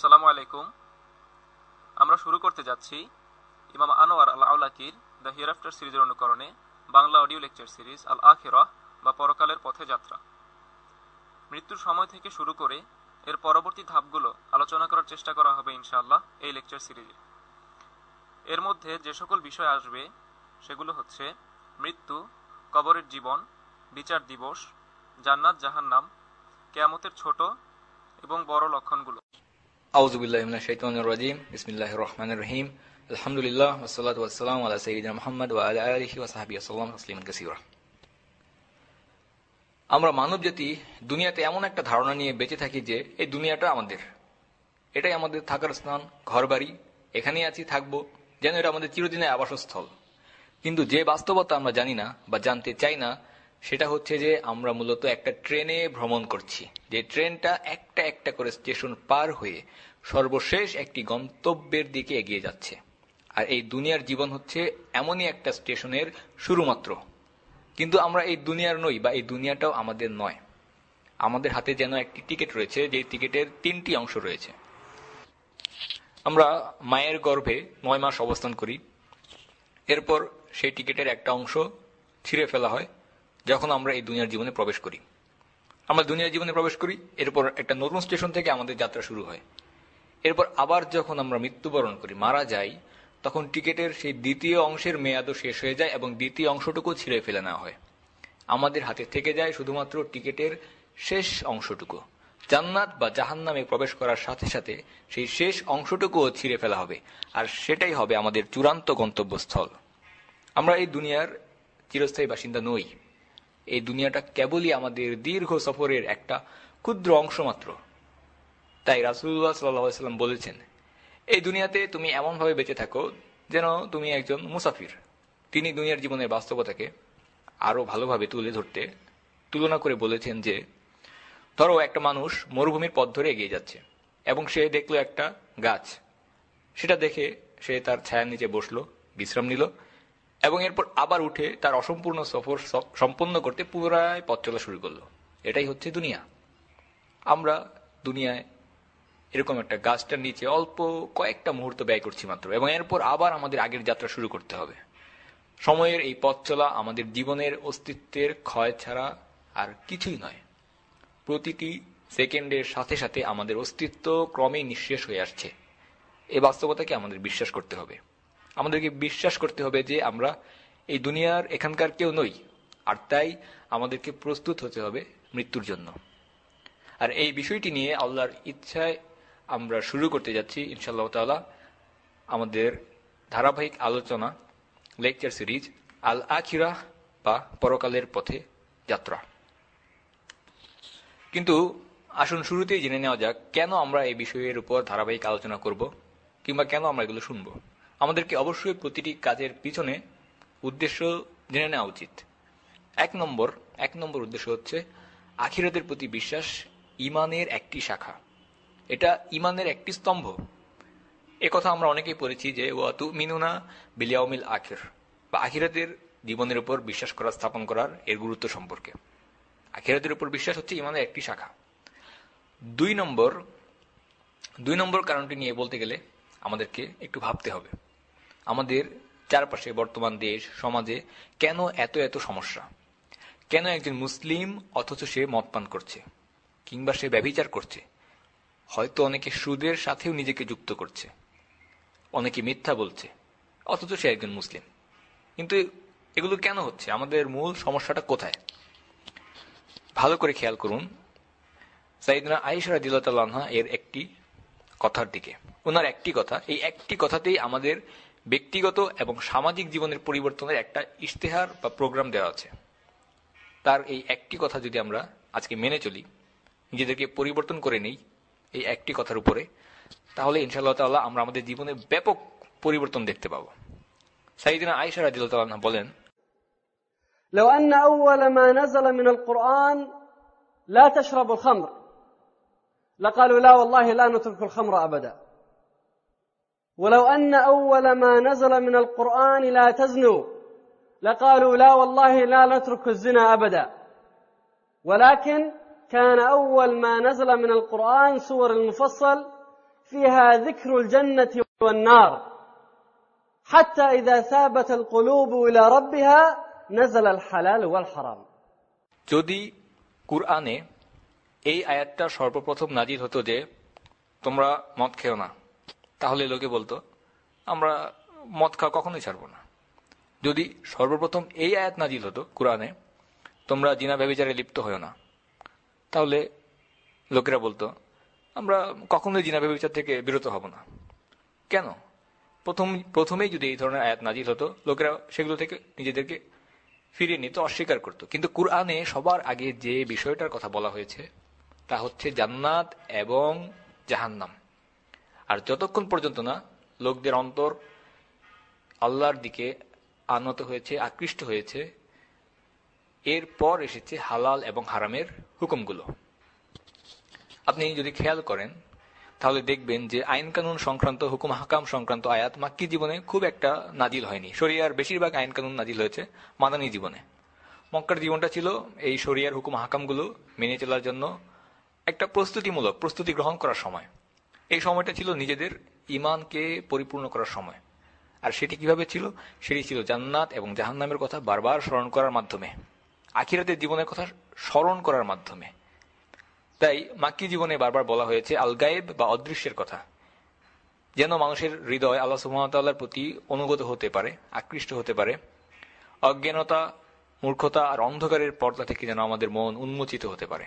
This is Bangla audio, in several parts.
সালামু আলাইকুম। আমরা শুরু করতে যাচ্ছি ইমাম আনোয়ার আল আউলাকির দ্য হিয়ারাফটার সিরিজের অনুকরণে বাংলা অডিও লেকচার সিরিজ আল আখিরাহ বা পরকালের পথে যাত্রা। মৃত্যুর সময় থেকে শুরু করে এর পরবর্তী ধাপগুলো আলোচনা করার চেষ্টা করা হবে ইনশাআল্লাহ এই লেকচার সিরিজে। এর মধ্যে যে সকল বিষয় আসবে সেগুলো হচ্ছে মৃত্যু, কবরের জীবন, বিচার দিবস, জান্নাত জাহান্নাম, কেয়ামতের ছোট এবং বড় লক্ষণগুলো। আমরা মানব জাতি দুনিয়াতে এমন একটা ধারণা নিয়ে বেঁচে থাকি যে এই দুনিয়াটা আমাদের। এটাই আমাদের থাকার স্থান, ঘরবাড়ি, এখানেই আছি, থাকব, যেন এটা আমাদের চিরদিনের আবাসস্থল। কিন্তু যে বাস্তবতা আমরা জানি না বা জানতে চাই না সেটা হচ্ছে যে আমরা মূলত একটা ট্রেনে ভ্রমণ করছি। যে ট্রেনটা একটা একটা করে স্টেশন পার হয়ে সর্বশেষ একটি গন্তব্যের দিকে এগিয়ে যাচ্ছে। আর এই দুনিয়ার জীবন হচ্ছে এমনই একটা স্টেশনের শুরুমাত্র। কিন্তু আমরা এই দুনিয়ার নই বা এই দুনিয়াটাও আমাদের নয়। আমাদের হাতে যেন একটি টিকিট রয়েছে যে টিকিটের তিনটি অংশ রয়েছে। আমরা মায়ের গর্ভে নয় মাস অবস্থান করি। এরপর সেই টিকিটের একটা অংশ ছিঁড়ে ফেলা হয়। যখন আমরা এই দুনিয়ার জীবনে প্রবেশ করি। আমরা দুনিয়ার জীবনে প্রবেশ করি, এরপর একটা নতুন স্টেশন থেকে আমাদের যাত্রা শুরু হয়। এরপর আবার যখন আমরা মৃত্যুবরণ করি, মারা যাই, তখন টিকিটের সেই দ্বিতীয় অংশের মেয়াদও শেষ হয়ে যায় এবং দ্বিতীয় অংশটুকু ছিঁড়ে ফেলে নেওয়া হয়। আমাদের হাতে থেকে যায় শুধুমাত্র টিকিটের শেষ অংশটুকু। জান্নাত বা জাহান্নামে প্রবেশ করার সাথে সাথে সেই শেষ অংশটুকুও ছিঁড়ে ফেলা হবে। আর সেটাই হবে আমাদের চূড়ান্ত গন্তব্যস্থল। আমরা এই দুনিয়ার চিরস্থায়ী বাসিন্দা নই। এই দুনিয়াটা কেবলই আমাদের দীর্ঘ সফরের একটা ক্ষুদ্র অংশ মাত্র। তাই রাসুল্লাহ সাল্লাম বলেছেন, এই দুনিয়াতে তুমি এমনভাবে বেঁচে থাকো যেন তুমি একজন মুসাফির। তিনি দুনিয়ার জীবনের বাস্তবতাকে আরও ভালোভাবে তুলে ধরতে তুলনা করে বলেছেন যে, ধরো একটা মানুষ মরুভূমির পথ ধরে এগিয়ে যাচ্ছে এবং সে দেখল একটা গাছ। সেটা দেখে সে তার ছায়ার নিচে বসল, বিশ্রাম নিল এবং এরপর আবার উঠে তার অসম্পূর্ণ সফর সম্পন্ন করতে পুনরায় পথ চলা শুরু করল। এটাই হচ্ছে দুনিয়া। আমরা দুনিয়ায় এরকম একটা গাছটার নিচে অল্প কয়েকটা মুহূর্ত ব্যয় করছি মাত্র এবং এরপর আবার আমাদের আগের যাত্রা শুরু করতে হবে। সময়ের এই পথ চলা আমাদের জীবনের অস্তিত্বের ক্ষয় ছাড়া আর কিছুই নয়। প্রতিটি সেকেন্ডের সাথে সাথে আমাদের অস্তিত্ব ক্রমেই নিঃশেষ হয়ে আসছে। এই বাস্তবতাকে আমাদের বিশ্বাস করতে হবে। আমাদেরকে বিশ্বাস করতে হবে যে আমরা এই দুনিয়ার এখানকার কেউ নই। আর তাই আমাদেরকে প্রস্তুত হতে হবে মৃত্যুর জন্য। আর এই বিষয়টি নিয়ে আল্লাহর ইচ্ছায় আমরা শুরু করতে যাচ্ছি ইনশাল্লাহ তালা আমাদের ধারাবাহিক আলোচনা, লেকচার সিরিজ আল আখিরা বা পরকালের পথে যাত্রা। কিন্তু আসুন শুরুতেই জেনে নেওয়া যাক, কেন আমরা এই বিষয়ের উপর ধারাবাহিক আলোচনা করব কিংবা কেন আমরা এগুলো শুনব? আমাদেরকে অবশ্যই প্রতিটি কাজের পিছনে উদ্দেশ্য জেনে নেওয়া উচিত। এক নম্বর এক নম্বর উদ্দেশ্য হচ্ছে আখিরাতের প্রতি বিশ্বাস ইমানের একটি শাখা। এটা ইমানের একটি স্তম্ভ। কথা আমরা অনেকেই পড়েছি যে ওয়াতু মিনুনা বিলিয়াউমিল আখির বা আখিরাতের জীবনের উপর বিশ্বাস করা, স্থাপন করার এর গুরুত্ব সম্পর্কে। আখিরাতের উপর বিশ্বাস হচ্ছে ইমানের একটি শাখা। দুই নম্বর দুই নম্বর কারণটি নিয়ে বলতে গেলে আমাদেরকে একটু ভাবতে হবে। আমাদের চারপাশে বর্তমান দেশ, সমাজে কেন এত এত সমস্যা? কেন একজন মুসলিম অথচ সে মদ পান করছে কিংবা সে ব্যবিচার করছে? হয়তো অনেকে সুদের সাথেও নিজেকে যুক্ত করছে। অনেকে মিথ্যা বলছে, অথচ সে একজন মুসলিম। কিন্তু এগুলো কেন হচ্ছে? আমাদের মূল সমস্যাটা কোথায়? ভালো করে খেয়াল করুন। সাইদিনা আইসরা দিল্লাহ এর একটি কথার দিকে। ওনার একটি কথা, এই একটি কথাতেই আমাদের ব্যক্তিগত এবং সামাজিক জীবনের পরিবর্তনের একটা ইশতেহার বা প্রোগ্রাম দেওয়া আছে তার এই একটি কথা যদি আমরা আজকে মেনে চলি নিজেদেরকে পরিবর্তন করে নেই এই একটি কথার উপরে তাহলে ইনশাআল্লাহ তাল্লাহ আমরা আমাদের জীবনে ব্যাপক পরিবর্তন দেখতে পাবো সাইদিনা আয়সা রাজিল্লাহ বলেন لو أن أول ما نزل من القرآن لا تشرب الخمر لقالوا لا والله لا نترك الخمر أبدا ولو أن أول ما نزل من القرآن لا تزنوا لقالوا لا والله لا نترك الزنا أبدا ولكن كان أول ما نزل من القرآن سور المفصل فيها ذكر الجنة والنار حتى إذا ثابت القلوب إلى ربها نزل الحلال والحرام যদি কুরআনে এই আয়াতটা সর্বপ্রথম নাজির হতো যে তোমরা মদ খেও না তাহলে লোকে বলতো, আমরা মদ খাওয়া কখনোই ছাড়বো না। যদি সর্বপ্রথম এই আয়াত নাজিল হতো কোরআনে, তোমরা জিনা ব্যবিচারে লিপ্ত হও না। তাহলে লোকেরা বলতো, আমরা কখনোই জিনা ব্যবিচার থেকে বিরত হব না। কেন? প্রথম, প্রথমেই যদি এই ধরনের আয়াত নাজিল হতো, লোকেরা সেগুলো থেকে নিজেদেরকে ফিরিয়ে নিত অস্বীকার করত। কিন্তু কুরআনে সবার আগে যে বিষয়টার কথা বলা হয়েছে, তা হচ্ছে জান্নাত এবং জাহান্নাম। আর যতক্ষণ পর্যন্ত না লোকদের অন্তর আল্লাহর দিকে আনত হয়েছে, আকৃষ্ট হয়েছে, এরপর এসেছে হালাল এবং হারামের হুকুমগুলো। আপনি যদি খেয়াল করেন, তাহলে দেখবেন যে আইন কানুন সংক্রান্ত, হুকুম হাকাম সংক্রান্ত আয়াত মাক্কি জীবনে খুব একটা নাজিল হয়নি। শরিয়ার বেশিরভাগ আইন কানুন নাজিল হয়েছে মাদানী জীবনে। মক্কার জীবনটা ছিল এই শরিয়ার হুকুম হাকামগুলো মেনে চলার জন্য একটা প্রস্তুতিমূলক, প্রস্তুতি গ্রহণ করার সময়। এই সময়টা ছিল নিজেদের ইমানকে পরিপূর্ণ করার সময়। আর সেটি কীভাবে ছিল? সেটি ছিল জান্নাত এবং জাহান্নামের কথা বারবার স্মরণ করার মাধ্যমে। আখিরাতের জীবনের কথা স্মরণ করার মাধ্যমে। তাই মাক্কি জীবনে বারবার বলা হয়েছে আল গায়েব বা অদৃশ্যের কথা। যেন মানুষের হৃদয় আল্লাহ সুহামতাল্লাহর প্রতি অনুগত হতে পারে, আকৃষ্ট হতে পারে। অজ্ঞানতা, মূর্খতা আর অন্ধকারের পর্দা থেকে যেন আমাদের মন উন্মোচিত হতে পারে।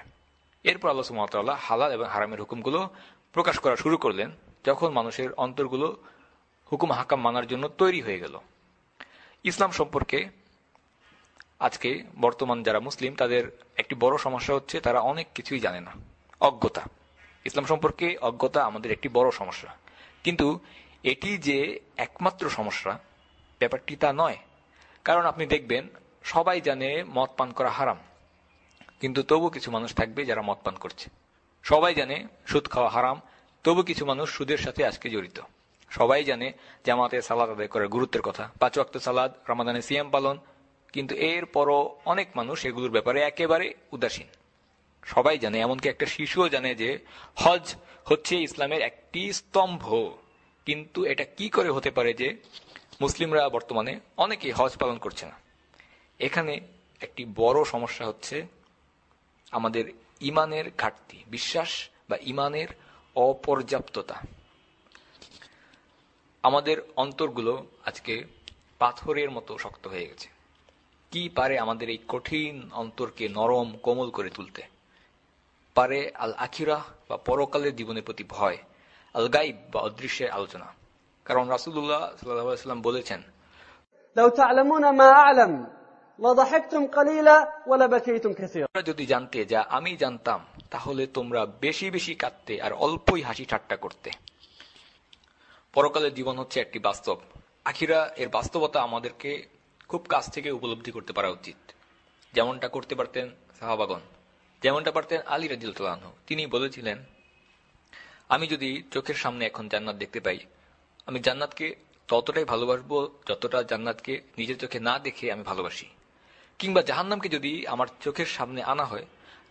এরপর আল্লাহ সুহামতাল্লাহ হালাল এবং হারামের হুকুমগুলো প্রকাশ করা শুরু করলেন যখন মানুষের অন্তরগুলো হুকুম হাকাম মানার জন্য তৈরি হয়ে গেল। ইসলাম সম্পর্কে আজকে বর্তমান যারা মুসলিম, তাদের একটি বড় সমস্যা হচ্ছে তারা অনেক কিছুই জানে না। অজ্ঞতা। ইসলাম সম্পর্কে অজ্ঞতা আমাদের একটি বড় সমস্যা। কিন্তু এটি যে একমাত্র সমস্যা, ব্যাপারটি তা নয়। কারণ আপনি দেখবেন, সবাই জানে মদ পান করা হারাম। কিন্তু তবু কিছু মানুষ থাকবে যারা মদ পান করছে। সবাই জানে সুদ খাওয়া হারাম, তবু কিছু মানুষ সুদের সাথে আজকে জড়িত। সবাই জানে জামাতে সালাদ আদায় করার গুরুত্বের কথা। পাঁচ অক্ত সালাদ, রমাদানে সিয়াম পালন, কিন্তু এর পরও অনেক মানুষ এগুলোর ব্যাপারে একেবারে উদাসীন। সবাই জানে, এমনকি একটা শিশুও জানে যে হজ হচ্ছে ইসলামের একটি স্তম্ভ। কিন্তু এটা কি করে হতে পারে যে মুসলিমরা বর্তমানে অনেকেই হজ পালন করছে না। এখানে একটি বড় সমস্যা হচ্ছে আমাদের ইমানের ঘাটতি, বিশ্বাস বা ইমানের অপর্যাপ্ততা। আমাদের অন্তরগুলো আজকে পাথরের মতো শক্ত হয়ে গেছে। কি পারে আমাদের এই কঠিন অন্তরকে নরম, কোমল করে তুলতে? পারে আল আখিরা বা পরকালের জীবনের প্রতি ভয় আল গাইব বা অদৃশ্যের আলোচনা। কারণ রাসুল্লাহ সাল্লাম বলেছেন যদি জানতে যা আমি জানতাম, তাহলে তোমরা বেশি বেশি কাঁদতে আর অল্পই হাসি ঠাট্টা করতে। পরকালের জীবন হচ্ছে একটি বাস্তব। আখিরা, এর বাস্তবতা আমাদেরকে খুব কাছ থেকে উপলব্ধি করতে পারা উচিত। যেমনটা করতে পারতেন সাহাবাগন যেমনটা পারতেন আলী রাজিউল্লাহ তিনি বলেছিলেন, আমি যদি চোখের সামনে এখন জান্নাত দেখতে পাই, আমি জান্নাতকে ততটাই ভালোবাসবো যতটা জান্নাতকে নিজের চোখে না দেখে আমি ভালোবাসি। কিংবা জাহান্নামকে যদি আমার চোখের সামনে আনা হয়,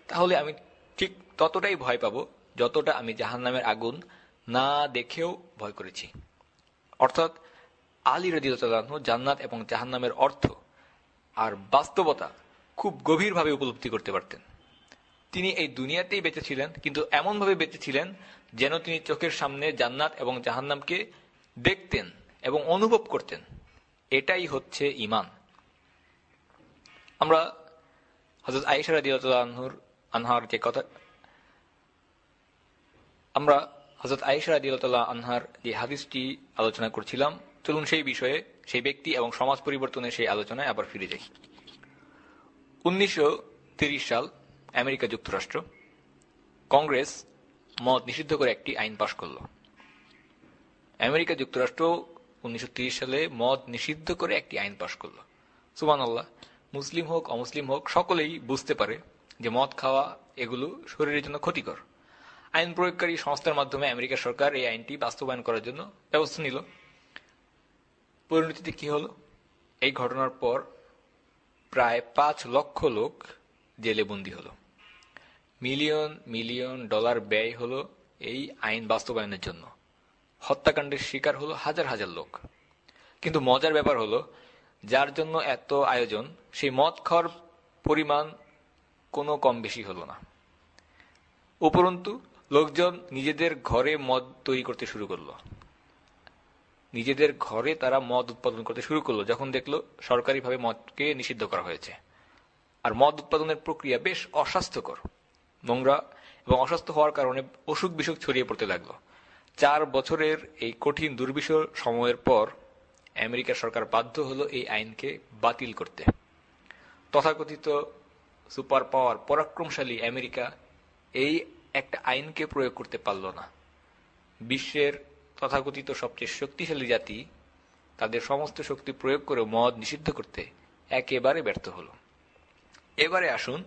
তাহলে আমি ঠিক ততটাই ভয় পাব যতটা আমি জাহান্নামের আগুন না দেখেও ভয় করেছি। অর্থাৎ আলী রদিউল্লাহ জান্নাত এবং জাহান্নামের অর্থ আর বাস্তবতা খুব গভীরভাবে উপলব্ধি করতে পারতেন। তিনি এই দুনিয়াতেই বেঁচেছিলেন কিন্তু এমনভাবে বেঁচেছিলেন যেন তিনি চোখের সামনে জান্নাত এবং জাহান্নামকে দেখতেন এবং অনুভব করতেন। এটাই হচ্ছে ইমান আমরা হজরত আয়েশা রাদিউল্লাহর আনহার যে কথা, আমরা হজরত আয়েশা রাদিউল্লাহ আনহার যে হাদিসটি আলোচনা করছিলাম, চলুন সেই বিষয়ে সেই ব্যক্তি এবং সমাজ পরিবর্তনের সেই আলোচনায় আবার ফিরে যাই। উনিশশো সাল আমেরিকা যুক্তরাষ্ট্র, কংগ্রেস মদ নিষিদ্ধ করে একটি আইন পাশ করল। আমেরিকা যুক্তরাষ্ট্র উনিশশো সালে মদ নিষিদ্ধ করে একটি আইন পাশ করল। সুমান আল্লাহ মুসলিম হোক, অমুসলিম হোক, সকলেই বুঝতে পারে যে মদ খাওয়া এগুলো শরীরের জন্য ক্ষতিকর। আইন প্রয়োগকারী সংস্থার মাধ্যমে আমেরিকা সরকার এই আইনটি বাস্তবায়ন করার জন্য ব্যবস্থা নিল। পরিণতিতে কি হলো? এই ঘটনার পর প্রায় পাঁচ লক্ষ লোক জেলে বন্দী হলো। মিলিয়ন মিলিয়ন ডলার ব্যয় হলো এই আইন বাস্তবায়নের জন্য। হত্যাকাণ্ডের শিকার হলো হাজার হাজার লোক। কিন্তু মজার ব্যাপার হলো যার জন্য এত আয়োজন, সেই মদ খাওয়ার পরিমাণ কোনো কম বেশি হলো না। উপরন্তু, লোকজন নিজেদের ঘরে মদ তৈরি করতে শুরু করল। নিজেদের ঘরে তারা মদ উৎপাদন করতে শুরু করল, যখন দেখল সরকারিভাবে মদকে নিষিদ্ধ করা হয়েছে। আর মদ উৎপাদনের প্রক্রিয়া বেশ অস্বাস্থ্যকর। নোংরা এবং অস্বাস্থ্য হওয়ার কারণে অসুখ বিসুখ ছড়িয়ে পড়তে লাগল। চার বছরের এই কঠিন দুর্বিষহ সময়ের পর আমেরিকার সরকার বাধ্য হলো এই আইনকে বাতিল করতে। তথাকথিত সুপার পাওয়ার পরাক্রমশালী আমেরিকা এই একটা আইনকে প্রয়োগ করতে পারল না। বিশ্বের তথাকথিত সবচেয়ে শক্তিশালী জাতি তাদের সমস্ত শক্তি প্রয়োগ করে মদ নিষিদ্ধ করতে একেবারে ব্যর্থ হল। এবারে আসুন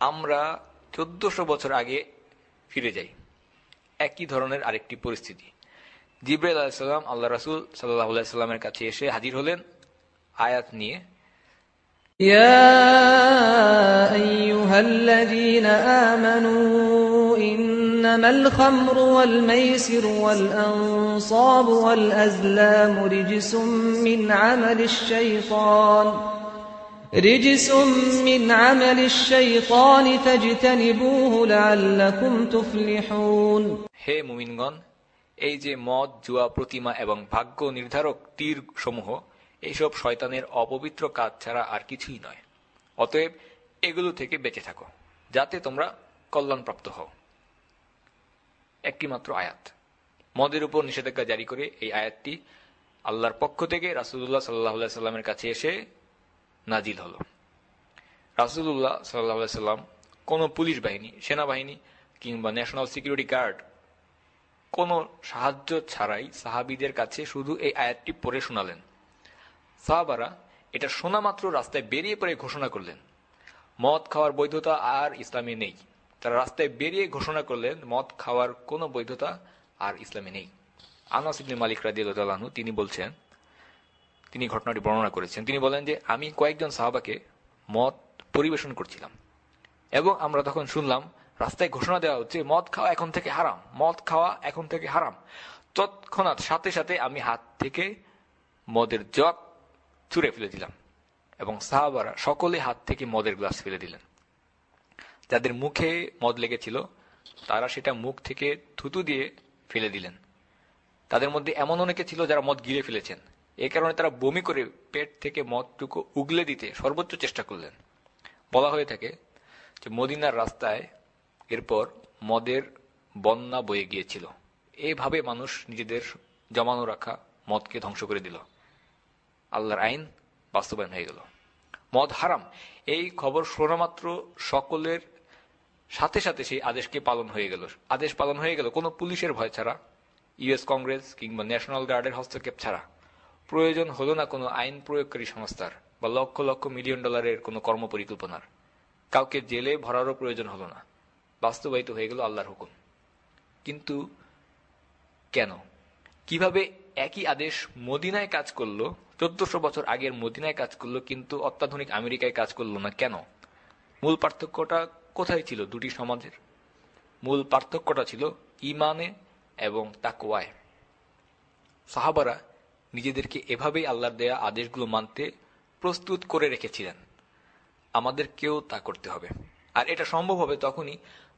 আমরা চোদ্দশো বছর আগে ফিরে যাই। একই ধরনের আরেকটি পরিস্থিতি। জিব্রাইল আলাহিসাল্লাম আল্লাহ রাসুল সাল্লাহ সাল্লামের কাছে এসে হাজির হলেন আয়াত নিয়ে يا أيها الذين آمنوا إنما الخمر والميسر والأنصاب والأزلام رجس من عمل الشيطان رجس من عمل الشيطان فاجتنبوه لعلكم تفلحون হে মুমিনগণ এই যে মদ, জুয়া, প্রতিমা এবং ভাগ্য নির্ধারক তীর সমূহ এইসব শয়তানের অপবিত্র কাজ ছাড়া আর কিছুই নয়। অতএব এগুলো থেকে বেঁচে থাকো, যাতে তোমরা কল্যাণপ্রাপ্ত হও। একটি মাত্র আয়াত। মদের উপর নিষেধাজ্ঞা জারি করে এই আয়াতটি আল্লাহর পক্ষ থেকে রাসুল্লাহ সাল্লাহ সাল্লামের কাছে এসে নাজিল হল। রাসুল্লাহ সাল্লাহ সাল্লাম কোনো পুলিশ বাহিনী, সেনাবাহিনী কিংবা ন্যাশনাল সিকিউরিটি গার্ড কোনো সাহায্য ছাড়াই সাহাবিদের কাছে শুধু এই আয়াতটি পড়ে শোনালেন। সাহাবারা এটা শোনা মাত্র রাস্তায় বেরিয়ে পড়ে ঘোষণা করলেন। মদ খাওয়ার বৈধতা আর ইসলামে নেই। তারা রাস্তায় বেরিয়ে ঘোষণা করলেন, মদ খাওয়ার কোনো বৈধতা আর ইসলামে নেই। আনাস ইবনে মালিক রাদিয়াল্লাহু তিনি বলছেন, তিনি ঘটনাটি বর্ণনা করেছেন। তিনি বলেন যে, আমি কয়েকজন সাহাবাকে মদ পরিবেশন করছিলাম এবং আমরা তখন শুনলাম রাস্তায় ঘোষণা দেওয়া হচ্ছে, মদ খাওয়া এখন থেকে হারাম, মদ খাওয়া এখন থেকে হারাম। তৎক্ষণাৎ সাথে সাথে আমি হাত থেকে মদের জগ ছুঁড়ে ফেলে দিলাম এবং সাহাবারা সকলে হাত থেকে মদের গ্লাস ফেলে দিলেন। যাদের মুখে মদ লেগেছিল, তারা সেটা মুখ থেকে থুতু দিয়ে ফেলে দিলেন। তাদের মধ্যে এমন অনেকে ছিল যারা মদ গিলে ফেলেছেন। এ কারণে তারা বমি করে পেট থেকে মদটুকু উগলে দিতে সর্বোচ্চ চেষ্টা করলেন। বলা হয়ে থাকে যে, মদিনার রাস্তায় এরপর মদের বন্যা বয়ে গিয়েছিল। এভাবে মানুষ নিজেদের জমানো রাখা মদকে ধ্বংস করে দিল। আল্লাহর আইন বাস্তবায়ন হয়ে গেল। মদ হারাম, এই খবর শোনা মাত্র সকলের সাথে সাথে সেই আদেশকে পালন হয়ে গেল। আদেশ পালন হয়ে গেল কোনো পুলিশের ভয় ছাড়া, ইউএস কংগ্রেস কিংবা ন্যাশনাল গার্ডের হস্তক্ষেপ ছাড়া। প্রয়োজন হলো না কোনো আইন প্রয়োগকারী সংস্থার বা লক্ষ লক্ষ মিলিয়ন ডলারের কোনো কর্মপরিকল্পনার। কাউকে জেলে ভরারও প্রয়োজন হলো না। বাস্তবায়িত হয়ে গেল আল্লাহর হুকুম। কিন্তু কেন? কীভাবে একই আদেশ মদিনায় কাজ করল, চোদ্দশো বছর আগের মদিনায় কাজ করল, কিন্তু অত্যাধুনিক আমেরিকায় কাজ করল না কেন? মূল পার্থক্যটা কোথায় ছিল দুটি সমাজের? মূল পার্থক্যটা ছিল ইমানে এবং তাকওয়ায়। সাহাবারা নিজেদেরকে এভাবেই আল্লাহর দেয়া আদেশগুলো মানতে প্রস্তুত করে রেখেছিলেন। আমাদের কেউ তা করতে হবে। আর এটা সম্ভব হবে তখনই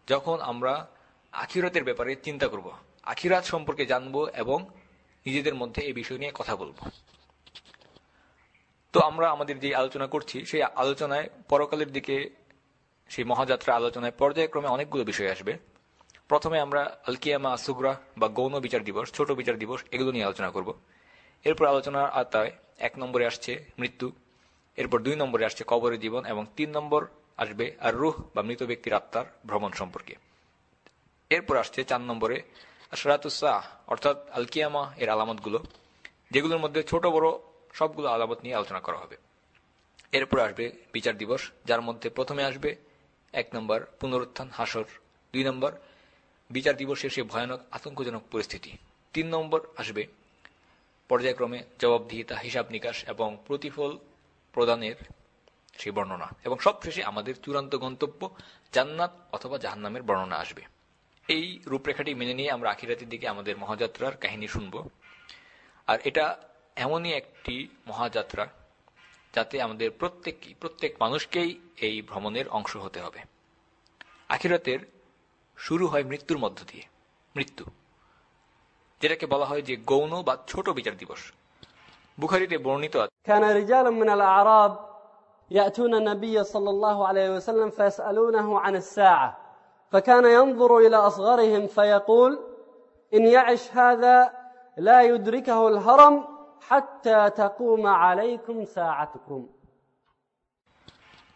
যখন আমরা আখিরাতের ব্যাপারে চিন্তা করব, আখিরাত সম্পর্কে জানব এবং নিজেদের মধ্যে এই বিষয় নিয়ে কথা বলব। তো আমরা আমাদের যে আলোচনা করছি, সেই আলোচনায়, পরকালের দিকে, সেই মহাযাত্রা আলোচনায় পর্যায়ক্রমে অনেকগুলো বিষয় আসবে। প্রথমে আমরা আলকিয়ামা আসুগ্রা বা গৌণ বিচার দিবস, ছোট বিচার দিবস, এগুলো নিয়ে আলোচনা করব। এরপর আলোচনার আতায় এক নম্বরে আসছে মৃত্যু, এরপর দুই নম্বরে আসছে কবরের জীবন এবং তিন নম্বর আসবে আর রুহ বা মৃত ব্যক্তির আত্মার ভ্রমণ সম্পর্কে। এরপর আসছে চার নম্বরে আশরাতুসাহ অর্থাৎ আলকিয়ামা এর আলামতগুলো, যেগুলোর মধ্যে ছোট, বড় সবগুলো আলামত নিয়ে আলোচনা করা হবে। এরপর আসবে বিচার দিবস, যার মধ্যে প্রথমে আসবে এক নম্বর পুনরুত্থান হাসর, দুই নম্বর বিচার দিবসের সে ভয়ানক, আতঙ্কজনক পরিস্থিতি, তিন নম্বর আসবে পর্যায়ক্রমে জবাবদিহিতা, হিসাব নিকাশ এবং প্রতিফল প্রদানের সেই বর্ণনা। এবং সবশেষে আমাদের চূড়ান্ত গন্তব্য জান্নাত অথবা জাহান্নামের বর্ণনা আসবে। এই রূপরেখাটি মেনে নিয়ে আমরা আখিরাতের দিকে আমাদের মহাযাত্রার কাহিনী শুনব। আর এটা এমনই একটি মহাযাত্রা যাতে আমাদের প্রত্যেককেই প্রত্যেক মানুষকেই এই ভ্রমণের অংশ হতে হবে। আখিরাতের শুরু হয় মৃত্যুর মধ্য দিয়ে। মৃত্যু। যেটাকে বলা হয় যে গৌণ বা ছোট বিচার দিবস। বুখারিতে বর্ণিত আছে। يأتون النبي صلى الله عليه وسلم فيسألونه عن الساعة فكان ينظر إلى أصغرهم فيقول إن يعش هذا لا يدركه الهرم حتى تقوم عليكم ساعتكم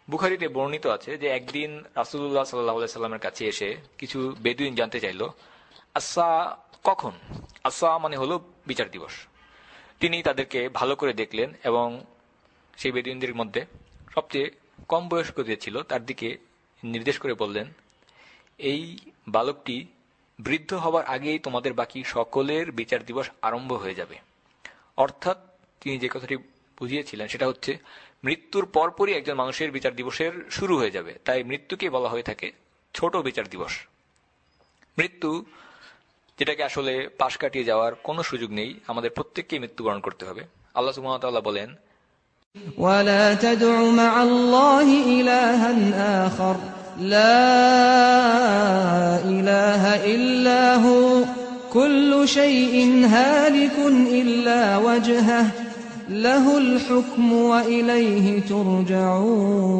বুখারিতে বর্ণিত আছে যে একদিন রাসুল্লাহ সাল্লাহ সাল্লামের কাছে এসে কিছু বেদুইন জানতে চাইল আসা কখন আসা মানে হলো বিচার দিবস তিনি তাদেরকে ভালো করে দেখলেন এবং সেই বেদুইনদের মধ্যে সবচেয়ে কম বয়স্ক যে ছিল, তার দিকে নির্দেশ করে বললেন, এই বালকটি বৃদ্ধ হবার আগেই তোমাদের বাকি সকলের বিচার দিবস আরম্ভ হয়ে যাবে। অর্থাৎ তিনি যে কথাটি বুঝিয়েছিলেন, সেটা হচ্ছে, মৃত্যুর পরপরই একজন মানুষের বিচার দিবসের শুরু হয়ে যাবে। তাই মৃত্যুকে বলা হয়ে থাকে ছোট বিচার দিবস। মৃত্যু যেটাকে আসলে পাশ কাটিয়ে যাওয়ার কোনো সুযোগ নেই, আমাদের প্রত্যেককেই মৃত্যুবরণ করতে হবে। আল্লাহ সুমতাল্লাহ বলেন ولا تدع مع الله إلها آخر لا إله إلا هو كل شيء هالك إلا وجهه له الحكم وإليه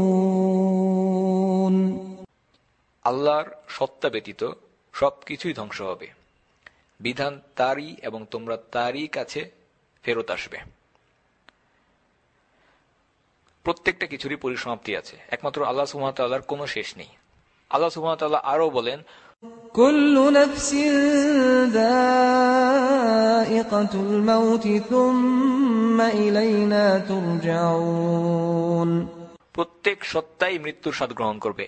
ترجعون আল্লাহর সত্তা ব্যতীত সবকিছুই ধ্বংস হবে বিধান তারই এবং তোমরা তারই কাছে ফেরত আসবে প্রত্যেকটা কিছুরই পরিসমাপ্তি আছে একমাত্র আল্লাহ সুহামতাল্লাহর কোনো শেষ নেই আল্লাহ সুহামতাল্লাহ আরও বলেন كل نفس ذائقة الموت ثم إلينا ترجعون প্রত্যেক সত্তাই মৃত্যুর স্বাদ গ্রহণ করবে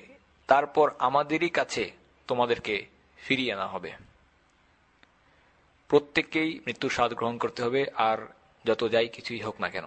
তারপর আমাদেরই কাছে তোমাদেরকে ফিরিয়ে আনা হবে প্রত্যেককেই মৃত্যুর স্বাদ গ্রহণ করতে হবে আর যত যাই কিছুই হোক না কেন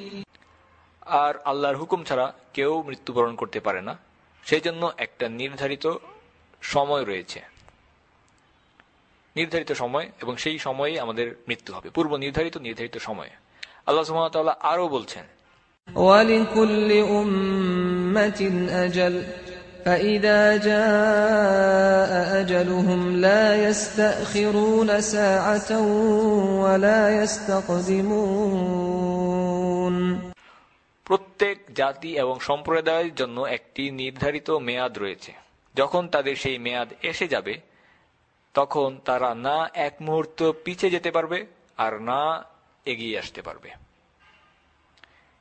আর আল্লাহর হুকুম ছাড়া কেউ মৃত্যুবরণ করতে পারে না সেই জন্য একটা নির্ধারিত সময় রয়েছে নির্ধারিত সময় এবং সেই সময়ে আমাদের মৃত্যু হবে পূর্ব নির্ধারিত নির্ধারিত সময়ে আল্লাহ সুহামতাল্লাহ আরও বলছেন ولكل أمة أجل فإذا جاء أجلهم لا يستأخرون ساعة ولا يستقدمون প্রত্যেক জাতি এবং সম্প্রদায়ের জন্য একটি নির্ধারিত মেয়াদ রয়েছে। যখন তাদের সেই মেয়াদ এসে যাবে, তখন তারা না এক মুহূর্ত পিছে যেতে পারবে আর না এগিয়ে আসতে পারবে।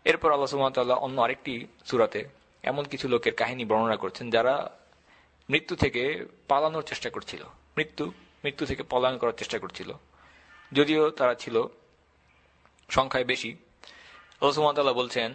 এরপর আল্লাহ সুমতাল্লাহ অন্য আরেকটি সুরাতে এমন কিছু লোকের কাহিনী বর্ণনা করছেন যারা মৃত্যু থেকে পালানোর চেষ্টা করছিল। মৃত্যু মৃত্যু থেকে পলায়ন করার চেষ্টা করছিল। যদিও তারা ছিল সংখ্যায় বেশি। আল্লাহ সুমতাল্লাহ বলছেন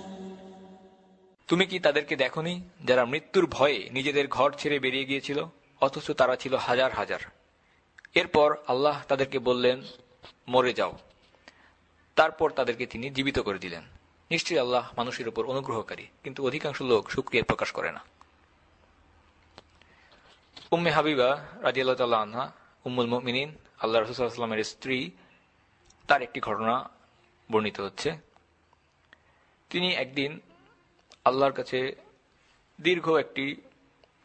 তুমি কি তাদেরকে দেখনি যারা মৃত্যুর ভয়ে নিজেদের ঘর ছেড়ে বেরিয়ে গিয়েছিল? অথচ তারা ছিল হাজার হাজার। এরপর আল্লাহ তাদেরকে বললেন, মরে যাও। তারপর তাদেরকে তিনি জীবিত করে দিলেন। নিশ্চয়ই আল্লাহ মানুষের উপর অনুগ্রহকারী, কিন্তু অধিকাংশ লোক সুক্রিয়া প্রকাশ করে না। উম্মে হাবিবা রাজি আল্লাহ আনহা, উম্মুল মিনিন আল্লাহ রসুলামের স্ত্রী, তার একটি ঘটনা বর্ণিত হচ্ছে। তিনি একদিন আল্লাহর কাছে দীর্ঘ একটি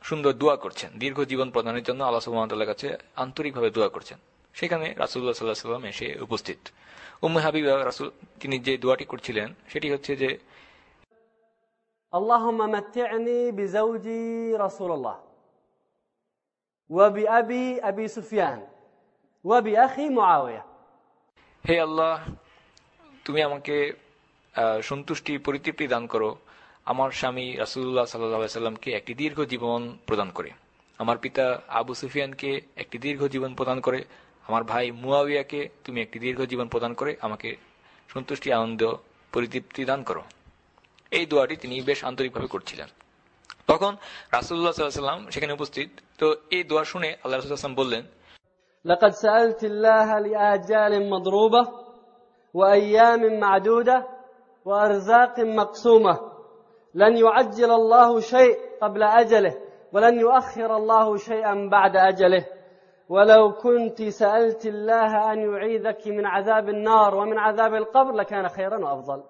সুন্দর দোয়া করছেন দীর্ঘ জীবন প্রদানের জন্য আল্লাহ সুহামতাল্লাহ কাছে আন্তরিকভাবে দোয়া করছেন সেখানে রাসুল্লাহ সাল্লাহ সাল্লাম এসে উপস্থিত উম্মে হাবিবা রাসুল তিনি যে দোয়াটি করছিলেন সেটি হচ্ছে যে اللهم متعني بزوجي رسول الله وبأبي أبي سفيان وبأخي معاوية হে আল্লাহ তুমি আমাকে আহ, সন্তুষ্টি পরিতৃপ্তি দান করো আমার স্বামী রাসুল্লাহ সাল্লাহ সাল্লামকে একটি দীর্ঘ জীবন প্রদান করে আমার পিতা আবু সুফিয়ানকে একটি দীর্ঘ জীবন প্রদান করে আমার ভাই মুয়াবিয়াকে তুমি একটি দীর্ঘ জীবন প্রদান করে আমাকে সন্তুষ্টি আনন্দ পরিতৃপ্তি দান করো এই দোয়াটি তিনি বেশ আন্তরিকভাবে করছিলেন তখন রাসুল্লাহ সাল্লাম সেখানে উপস্থিত তো এই দোয়া শুনে আল্লাহ রসুল্লাহাম বললেন لقد سألت الله لآجال مضروبة وأيام معدودة وأرزاق مقسومة لن يعجل الله شيء قبل أجله ولن يؤخر الله شيئا بعد أجله ولو كنت سألت الله أن يعيذك من عذاب النار ومن عذاب القبر لكان خيرا وأفضل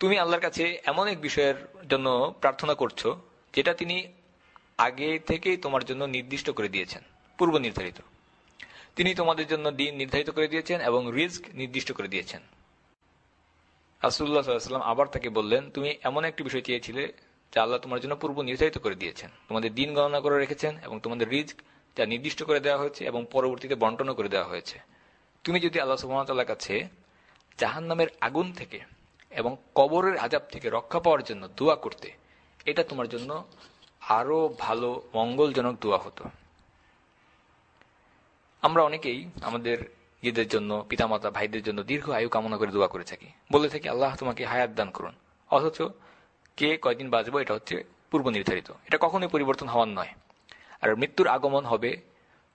তুমি আল্লাহর কাছে এমন এক বিষয়ের জন্য প্রার্থনা করছো যেটা তিনি আগে থেকেই তোমার জন্য নির্দিষ্ট করে দিয়েছেন পূর্ব নির্ধারিত তিনি তোমাদের জন্য দিন নির্ধারিত করে দিয়েছেন এবং রিস্ক নির্দিষ্ট করে দিয়েছেন রাসুল্লাহ সাল্লাম আবার তাকে বললেন, তুমি এমন একটি বিষয় চেয়েছিলে যা আল্লাহ তোমার জন্য পূর্ব নির্ধারিত করে দিয়েছেন। তোমাদের দিন গণনা করে রেখেছেন এবং তোমাদের রিস্ক যা নির্দিষ্ট করে দেওয়া হয়েছে এবং পরবর্তীতে বন্টনও করে দেওয়া হয়েছে। তুমি যদি আল্লাহ সুহামতাল্লাহ কাছে জাহান নামের আগুন থেকে এবং কবরের আজাব থেকে রক্ষা পাওয়ার জন্য দোয়া করতে, এটা তোমার জন্য আরও ভালো, মঙ্গলজনক দোয়া হতো। আমরা অনেকেই আমাদের নিজেদের জন্য, পিতামাতা, ভাইদের জন্য দীর্ঘ আয়ু কামনা করে দোয়া করে থাকি। বলে থাকি, আল্লাহ তোমাকে হায়াত দান করুন। অথচ কে কয়দিন বাঁচবো এটা হচ্ছে পূর্ব নির্ধারিত। এটা কখনোই পরিবর্তন হওয়ার নয়। আর মৃত্যুর আগমন হবে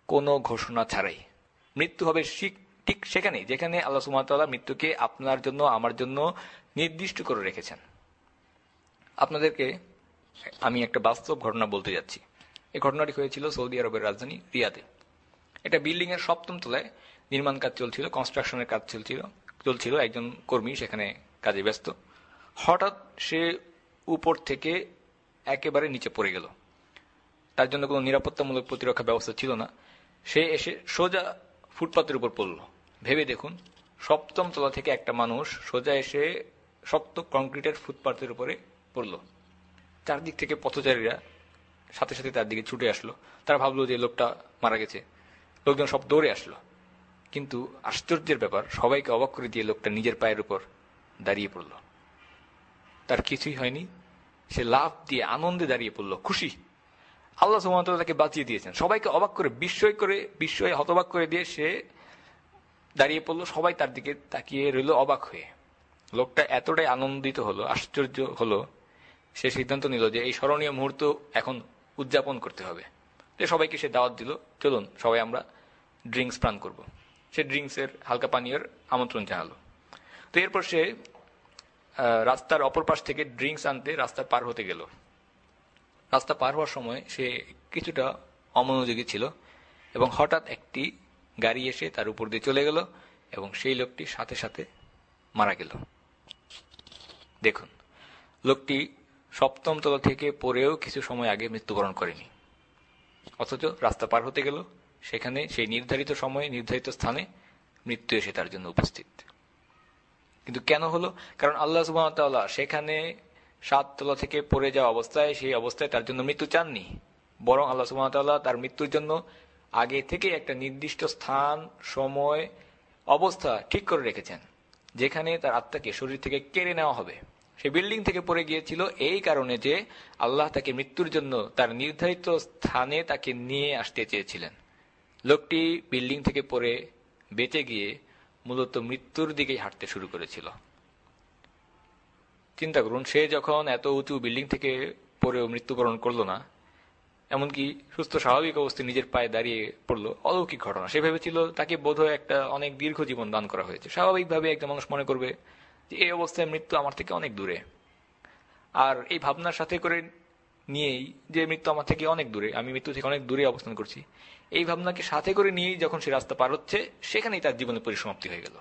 কোনো ঘোষণা ছাড়াই। মৃত্যু হবে ঠিক সেখানেই, যেখানে আল্লাহ সুমাতাল্লাহ মৃত্যুকে আপনার জন্য, আমার জন্য নির্দিষ্ট করে রেখেছেন। আপনাদেরকে আমি একটা বাস্তব ঘটনা বলতে যাচ্ছি। এই ঘটনাটি হয়েছিল সৌদি আরবের রাজধানী রিয়াদে। এটা বিল্ডিং এর সপ্তম তলায় নির্মাণ কাজ চলছিল কনস্ট্রাকশনের কাজ চলছিল চলছিল। একজন কর্মী সেখানে কাজে ব্যস্ত। হঠাৎ সে উপর থেকে একেবারে নিচে পড়ে গেল। তার জন্য কোনো নিরাপত্তামূলক প্রতিরক্ষা ব্যবস্থা ছিল না। সে এসে সোজা ফুটপাতের উপর পড়ল। ভেবে দেখুন, সপ্তম তলা থেকে একটা মানুষ সোজা এসে শক্ত কংক্রিটের ফুটপাথের উপরে পড়ল। চারদিক থেকে পথচারীরা সাথে সাথে তার দিকে ছুটে আসলো। তারা ভাবলো যে লোকটা মারা গেছে। লোকজন সব দৌড়ে আসলো। কিন্তু আশ্চর্যের ব্যাপার, সবাইকে অবাক করে দিয়ে লোকটা নিজের পায়ের উপর দাঁড়িয়ে পড়ল। তার কিছুই হয়নি, সে লাভ দিয়ে আনন্দে দাঁড়িয়ে পড়ল। খুশি? আল্লাহ সুমতলা তাকে বাঁচিয়ে দিয়েছেন। সবাইকে অবাক করে, বিস্ময় করে, বিস্ময় হতবাক করে দিয়ে সে দাঁড়িয়ে পড়ল। সবাই তার দিকে তাকিয়ে রইল অবাক হয়ে। লোকটা এতটাই আনন্দিত হলো, আশ্চর্য হলো, সে সিদ্ধান্ত নিল যে এই স্মরণীয় মুহূর্ত এখন উদযাপন করতে হবে। সবাইকে সে দাওয়াত দিল, চলুন, সবাই আমরা ড্রিঙ্কস পান করব। সে ড্রিঙ্কসের হালকা পানীয়ের আমন্ত্রণ জানালো। তো এরপর সে রাস্তার অপর পাশ থেকে ড্রিঙ্কস আনতে রাস্তা পার হতে গেল। রাস্তা পার হওয়ার সময় সে কিছুটা অমনোযোগী ছিল এবং হঠাৎ একটি গাড়ি এসে তার উপর দিয়ে চলে গেল এবং সেই লোকটি সাথে সাথে মারা গেল। দেখুন, লোকটি সপ্তম তলা থেকে পড়েও কিছু সময় আগে মৃত্যুবরণ করেনি। অথচ রাস্তা পার হতে গেল সেখানে সেই নির্ধারিত সময়ে, নির্ধারিত স্থানে মৃত্যু এসে তার জন্য উপস্থিত। কিন্তু কেন হলো? কারণ আল্লাহ সুবাহতাল্লাহ সেখানে সাত তলা থেকে পড়ে যাওয়া অবস্থায়, সেই অবস্থায় তার জন্য মৃত্যু চাননি। বরং আল্লাহ সুবাহতাল্লাহ তার মৃত্যুর জন্য আগে থেকে একটা নির্দিষ্ট স্থান, সময়, অবস্থা ঠিক করে রেখেছেন, যেখানে তার আত্মাকে শরীর থেকে কেড়ে নেওয়া হবে। সে বিল্ডিং থেকে পড়ে গিয়েছিল এই কারণে যে আল্লাহ তাকে মৃত্যুর জন্য তার নির্ধারিত স্থানে তাকে নিয়ে আসতে চেয়েছিলেন। লোকটি বিল্ডিং থেকে পড়ে বেঁচে গিয়ে মূলত মৃত্যুর দিকেই হাঁটতে শুরু করেছিল। চিন্তা করুন, সে যখন এত উঁচু বিল্ডিং থেকে পড়েও মৃত্যুবরণ করল না, এমনকি সুস্থ স্বাভাবিক অবস্থায় নিজের পায়ে দাঁড়িয়ে পড়ল, অলৌকিক ঘটনা। সে ভেবেছিল তাকে বোধহয় একটা অনেক দীর্ঘ জীবন দান করা হয়েছে। স্বাভাবিকভাবে একজন মানুষ মনে করবে যে, এই অবস্থায় মৃত্যু আমার থেকে অনেক দূরে। আর এই ভাবনার সাথে করে নিয়েই যে মৃত্যু আমার থেকে অনেক দূরে, আমি মৃত্যু থেকে অনেক দূরে অবস্থান করছি এই ভাবনাকে সাথে করে নিয়েই যখন সে রাস্তা পার হচ্ছে, সেখানেই তার জীবনের পরিসমাপ্তি হয়ে গেল।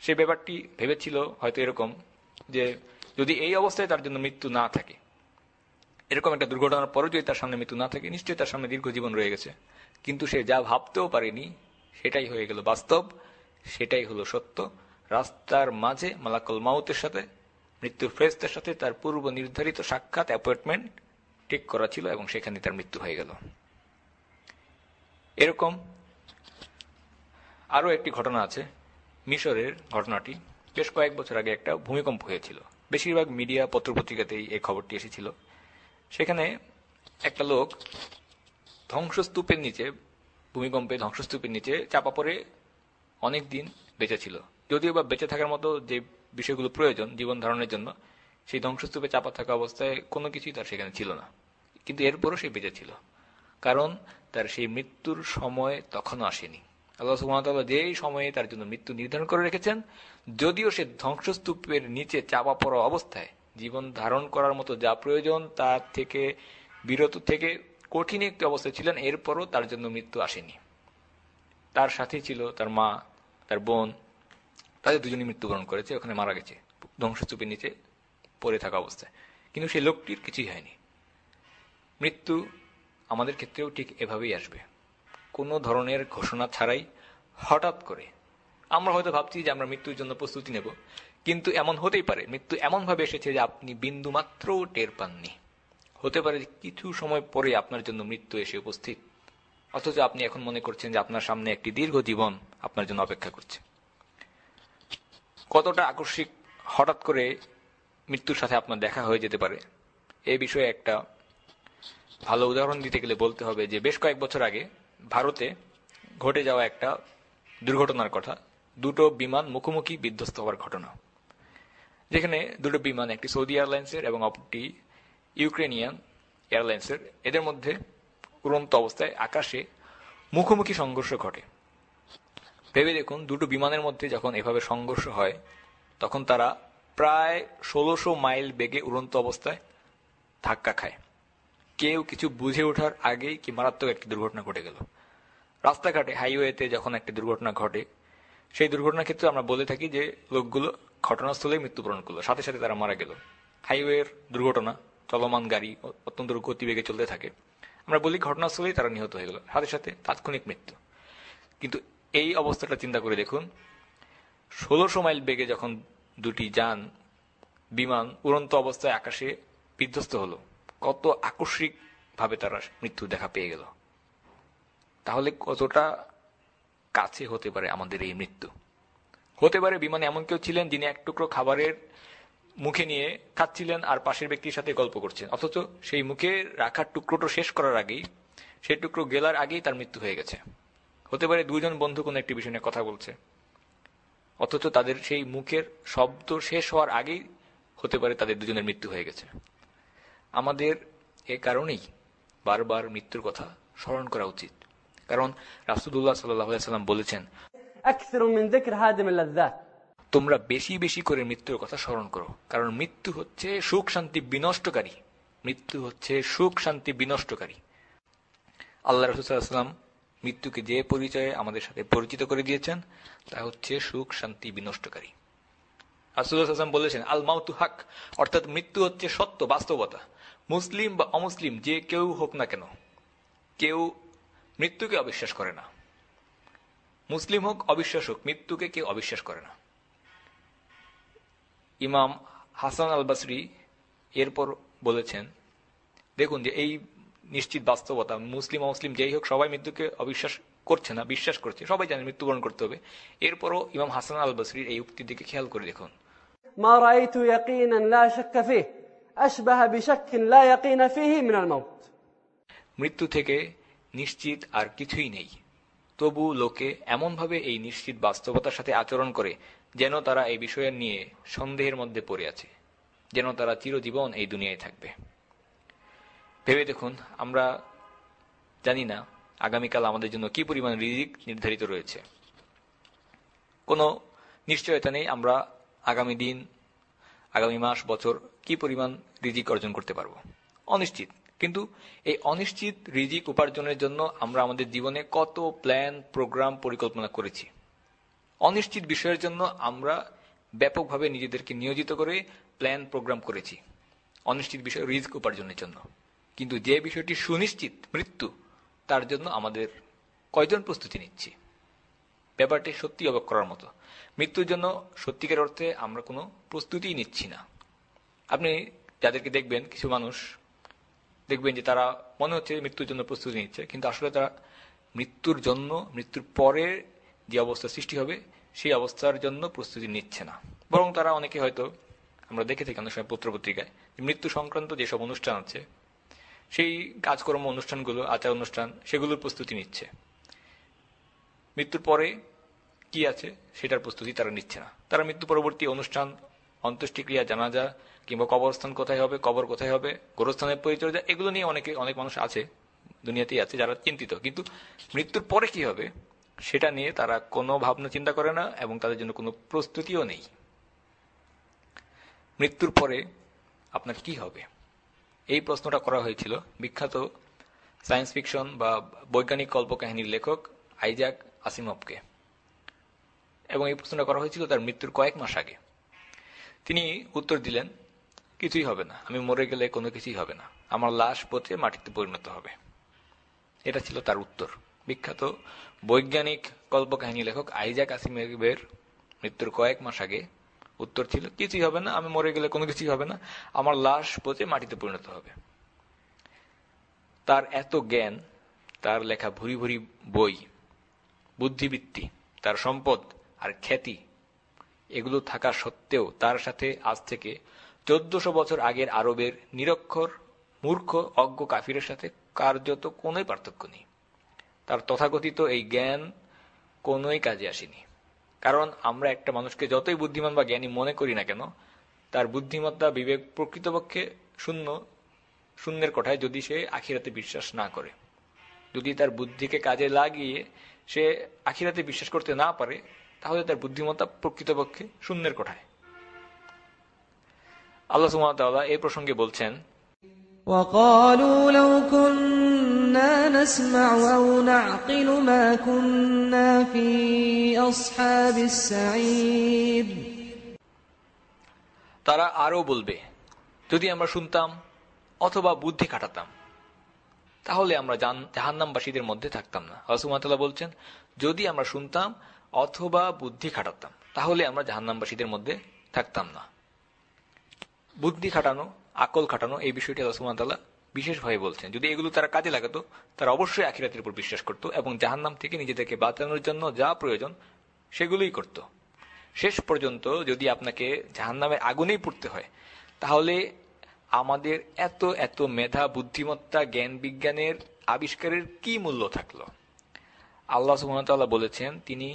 সে ব্যাপারটি ভেবেছিল হয়তো এরকম যে যদি এই অবস্থায় তার জন্য মৃত্যু না থাকে, এরকম একটা দুর্ঘটনার পরে যদি তার সামনে মৃত্যু না থাকে, নিশ্চয়ই তার সামনে দীর্ঘ জীবন রয়ে গেছে। কিন্তু সে যা ভাবতেও পারেনি, সেটাই হয়ে গেল বাস্তব, সেটাই হলো সত্য। রাস্তার মাঝে মালাকল মাউতের সাথে, মৃত্যুর ফ্রেস্তের সাথে তার পূর্ব নির্ধারিত সাক্ষাৎ, অ্যাপয়েন্টমেন্ট ঠিক করা ছিল এবং সেখানে তার মৃত্যু হয়ে গেল। এরকম আরও একটি ঘটনা আছে, মিশরের ঘটনাটি। বেশ কয়েক বছর আগে একটা ভূমিকম্প হয়েছিল। বেশিরভাগ মিডিয়া পত্রপত্রিকাতেই এই খবরটি এসেছিল। সেখানে একটা লোক ধ্বংসস্তূপের নিচে, ভূমিকম্পে ধ্বংসস্তূপের নিচে চাপা পড়ে অনেক দিন বেঁচে ছিল। যদিও বা বেঁচে থাকার মতো যে বিষয়গুলো প্রয়োজন, জীবন ধারণের জন্য, সেই ধ্বংসস্তূপে চাপা থাকা অবস্থায় কোনো কিছুই তার সেখানে ছিল না। কিন্তু এরপরও সে বেঁচে ছিল। কারণ তার সেই মৃত্যুর সময় তখনও আসেনি। আল্লাহ সুহামতাল্লাহ যেই সময়ে তার জন্য মৃত্যু নির্ধারণ করে রেখেছেন, যদিও সে ধ্বংসস্তূপের নিচে চাপা পড়া অবস্থায়, জীবন ধারণ করার মতো যা প্রয়োজন তার থেকে, বিরত থেকে কঠিন একটি অবস্থায় ছিলেন, এরপরও তার জন্য মৃত্যু আসেনি। তার সাথে ছিল, তার মা, তার বোন, তাদের দুজনই মৃত্যুবরণ করেছে, ওখানে মারা গেছে, ধ্বংসস্তূপের নিচে পড়ে থাকা অবস্থায়। কিন্তু সেই লোকটির কিছুই হয়নি। মৃত্যু আমাদের ক্ষেত্রেও ঠিক এভাবেই আসবে। কোনো ধরনের ঘোষণা ছাড়াই হঠাৎ করে আমরা হয়তো ভাবছি যে আমরা মৃত্যুর জন্য প্রস্তুতি নেব, কিন্তু এমন হতেই পারে, মৃত্যু এমনভাবে এসেছে যে আপনি বিন্দু মাত্রও টের পাননি। হতে পারে কিছু সময় পরে আপনার জন্য মৃত্যু এসে উপস্থিত, অথচ আপনি এখন মনে করছেন যে আপনার সামনে একটি দীর্ঘ জীবন আপনার জন্য অপেক্ষা করছে। কতটা আকস্মিক হঠাৎ করে মৃত্যুর সাথে আপনার দেখা হয়ে যেতে পারে, এ বিষয়ে একটা ভালো উদাহরণ দিতে গেলে বলতে হবে যে বেশ কয়েক বছর আগে ভারতে ঘটে যাওয়া একটা দুর্ঘটনার কথা। দুটো বিমান মুখোমুখি বিধ্বস্ত হওয়ার ঘটনা। যেখানে দুটো বিমান, একটি সৌদি এয়ারলাইন্সের এবং অপরটি ইউক্রেনিয়ান এয়ারলাইন্সের, এদের মধ্যে উড়ন্ত অবস্থায় আকাশে মুখোমুখি সংঘর্ষ ঘটে। ভেবে দেখুন, দুটো বিমানের মধ্যে যখন এভাবে সংঘর্ষ হয়, তখন তারা প্রায় ষোলোশো মাইল বেগে উড়ন্ত অবস্থায় ধাক্কা খায়। কেউ কিছু বুঝে ওঠার আগেই কি মারাত্মক একটি দুর্ঘটনা ঘটে গেল। রাস্তাঘাটে, হাইওয়েতে যখন একটি দুর্ঘটনা ঘটে, সেই দুর্ঘটনার ক্ষেত্রে আমরা বলে থাকি যে লোকগুলো ঘটনাস্থলেই মৃত্যুবরণ করল। সাথে সাথে তারা মারা গেল। হাইওয়ের দুর্ঘটনা, চলমান গাড়ি অত্যন্ত গতিবেগে চলতে থাকে। আমরা বলি ঘটনাস্থলেই তারা নিহত হয়ে গেল। সাথে সাথে তাৎক্ষণিক মৃত্যু। কিন্তু এই অবস্থাটা চিন্তা করে দেখুন ষোলোশো মাইল বেগে যখন দুটি যান, বিমান উড়ন্ত অবস্থায় আকাশে বিধ্বস্ত হলো কত আকস্মিক ভাবে তারা মৃত্যু দেখা পেয়ে গেল। তাহলে কতটা কাছে হতে পারে আমাদের এই মৃত্যু? হতে পারে বিমানে এমন কেউ ছিলেন যিনি এক টুকরো খাবারের মুখে নিয়ে খাচ্ছিলেন আর পাশের ব্যক্তির সাথে গল্প করছেন। অথচ সেই মুখে রাখার টুকরোটা শেষ করার আগেই সেই টুকরো গেলার আগেই তার মৃত্যু হয়ে গেছে। হতে পারে দুজন বন্ধু কোনো একটি বিষয় কথা বলছে। অথচ তাদের সেই মুখের শব্দ শেষ হওয়ার আগেই হতে পারে তাদের দুজনের মৃত্যু হয়ে গেছে। আমাদের এ কারণেই বারবার মৃত্যুর কথা স্মরণ করা উচিত। কারণ রাসুদুল্লাহ সাল্লাম বলেছেন তোমরা বেশি বেশি করে মৃত্যুর কথা স্মরণ করো। কারণ মৃত্যু হচ্ছে সুখ শান্তি বিনষ্টকারী। মৃত্যু হচ্ছে সুখ শান্তি বিনষ্টকারী। আল্লাহ রসুলাম মৃত্যুকে যে পরিচয়ে আমাদের সাথে পরিচিত করে দিয়েছেন তা হচ্ছে সুখ শান্তি বিনষ্টকারী। রাসুল্লাহ বলেছেন আল মাউতু হাক। অর্থাৎ মৃত্যু হচ্ছে সত্য বাস্তবতা। মুসলিম বা অমুসলিম, যে কেউ হোক না কেন, কেউ মৃত্যুকে অবিশ্বাস করে না। মুসলিম হোক, অবিশ্বাস হোক, মৃত্যুকে কেউ অবিশ্বাস করে না। ইমাম হাসান আল বাসরি এরপর বলেছেন, দেখুন যে এই নিশ্চিত বাস্তবতা, মুসলিম, অমুসলিম যেই হোক, সবাই মৃত্যুকে অবিশ্বাস করছে না, বিশ্বাস করছে, সবাই জানে মৃত্যুবরণ করতে হবে। এরপরও ইমাম হাসান আল বাসরির এই উক্তির দিকে খেয়াল করে দেখুন। মা মৃত্যু থেকে নিশ্চিত আর কিছুই নেই। তবু লোকে এমনভাবে এই নিশ্চিত বাস্তবতার সাথে আচরণ করে যেন তারা এই বিষয়ের নিয়ে সন্দেহের মধ্যে পড়ে আছে, যেন তারা চিরজীবন এই দুনিয়ায় থাকবে। ভেবে দেখুন, আমরা জানি না আগামীকাল আমাদের জন্য কি পরিমাণ রিজিক নির্ধারিত রয়েছে। কোনো নিশ্চয়তা নেই আমরা আগামী দিন, আগামী মাস, বছর কি পরিমাণ রিজিক অর্জন করতে পারব? অনিশ্চিত। কিন্তু এই অনিশ্চিত রিজিক উপার্জনের জন্য আমরা আমাদের জীবনে কত প্ল্যান, প্রোগ্রাম পরিকল্পনা করেছি। অনিশ্চিত বিষয়ের জন্য আমরা ব্যাপকভাবে নিজেদেরকে নিয়োজিত করে প্ল্যান, প্রোগ্রাম করেছি। অনিশ্চিত বিষয় রিস্ক উপার্জনের জন্য। কিন্তু যে বিষয়টি সুনিশ্চিত মৃত্যু, তার জন্য আমাদের কয়জন প্রস্তুতি নিচ্ছি? ব্যাপারটি সত্যি অবাক করার মতো। মৃত্যুর জন্য সত্যিকার অর্থে আমরা কোনো প্রস্তুতিই নিচ্ছি না। আপনি যাদেরকে দেখবেন, কিছু মানুষ দেখবেন যে তারা মনে হচ্ছে মৃত্যুর জন্য প্রস্তুতি নিচ্ছে, কিন্তু আসলে তারা মৃত্যুর জন্য, মৃত্যুর পরে যে অবস্থা সৃষ্টি হবে, সেই অবস্থার জন্য প্রস্তুতি নিচ্ছে না। বরং তারা অনেকে হয়তো আমরা দেখে থাকি অনেক সময় পত্রপত্রিকায় মৃত্যু সংক্রান্ত যেসব অনুষ্ঠান আছে, সেই কাজকর্ম অনুষ্ঠানগুলো, আচার অনুষ্ঠান, সেগুলোর প্রস্তুতি নিচ্ছে। মৃত্যুর পরে কি আছে, সেটার প্রস্তুতি তারা নিচ্ছে না। তারা মৃত্যু পরবর্তী অনুষ্ঠান, অন্ত্যেষ্টিক্রিয়া, জানাজা কিংবা কবরস্থান কোথায় হবে, কবর কোথায় হবে, গোরস্থানের পরিচর্যা, এগুলো নিয়ে অনেকে, অনেক মানুষ আছে, দুনিয়াতেই আছে যারা চিন্তিত। কিন্তু মৃত্যুর পরে কি হবে, সেটা নিয়ে তারা কোনো ভাবনা চিন্তা করে না এবং তাদের জন্য কোনো প্রস্তুতিও নেই। মৃত্যুর পরে আপনার কি হবে? এই প্রশ্নটা করা হয়েছিল বিখ্যাত সায়েন্স ফিকশন বা বৈজ্ঞানিক কল্পকাহিনীর লেখক আইজাক আসিমভকে। এবং এই প্রশ্নটা করা হয়েছিল তার মৃত্যুর কয়েক মাস আগে। তিনি উত্তর দিলেন কিছুই হবে না। আমি মরে গেলে কোনো কিছুই হবে না। আমার লাশ পচে মাটিতে পরিণত হবে। এটা ছিল তার উত্তর। বিখ্যাত বৈজ্ঞানিক কল্পকাহিনী লেখক আইজাক আসিমের মৃত্যুর কয়েক মাস আগে উত্তর ছিল, কিছুই হবে না, আমি মরে গেলে কোনো কিছুই হবে না, আমার লাশ পচে মাটিতে পরিণত হবে। তার এত জ্ঞান, তার লেখা ভুরি ভুরি বই, বুদ্ধিবৃত্তি, তার সম্পদ আর খ্যাতি, এগুলো থাকা সত্ত্বেও তার সাথে আজ থেকে চোদ্দশো বছর আগের আরবের নিরক্ষর, মূর্খ, অজ্ঞ কাফিরের সাথে কার্যত কোনোই পার্থক্য নেই। তার তথাকথিত এই জ্ঞান কোনোই কাজে আসেনি। কারণ আমরা একটা মানুষকে যতই বুদ্ধিমান বা জ্ঞানী মনে করি না কেন, তার বুদ্ধিমত্তা বিবেক প্রকৃতপক্ষে শূন্য, শূন্যের কোঠায় যদি সে আখিরাতে বিশ্বাস না করে। যদি তার বুদ্ধিকে কাজে লাগিয়ে সে আখিরাতে বিশ্বাস করতে না পারে, তাহলে তার বুদ্ধিমত্তা প্রকৃতপক্ষে শূন্যের কোঠায়। আল্লাহ সুমতাল্লাহ এই প্রসঙ্গে বলছেন وقالوا لو كنا نسمع أو نعقل ما كنا في أصحاب السعير তারা আরো বলবে যদি আমরা শুনতাম অথবা বুদ্ধি খাটাতাম তাহলে আমরা জাহান্নামবাসীদের মধ্যে থাকতাম না আলসুমাতাল্লাহ বলছেন যদি আমরা শুনতাম অথবা বুদ্ধি খাটাতাম তাহলে আমরা জাহান্নামবাসীদের মধ্যে থাকতাম না বুদ্ধি খাটানো, আকল খাটানো এই বিষয়টি আল্লাহ বিশেষভাবে বলছেন। যদি এগুলো তারা কাজে লাগাতো, তারা অবশ্যই আখিরাতের উপর বিশ্বাস করত এবং জাহান্নাম থেকে নিজেদেরকে বাঁচানোর জন্য যা প্রয়োজন সেগুলোই করত। শেষ পর্যন্ত যদি আপনাকে জাহান্নামের আগুনেই পড়তে হয়, তাহলে আমাদের এত এত মেধা, বুদ্ধিমত্তা, জ্ঞান বিজ্ঞানের আবিষ্কারের কি মূল্য থাকল? আল্লাহ সুহামতাল্লাহ বলেছেন, তিনি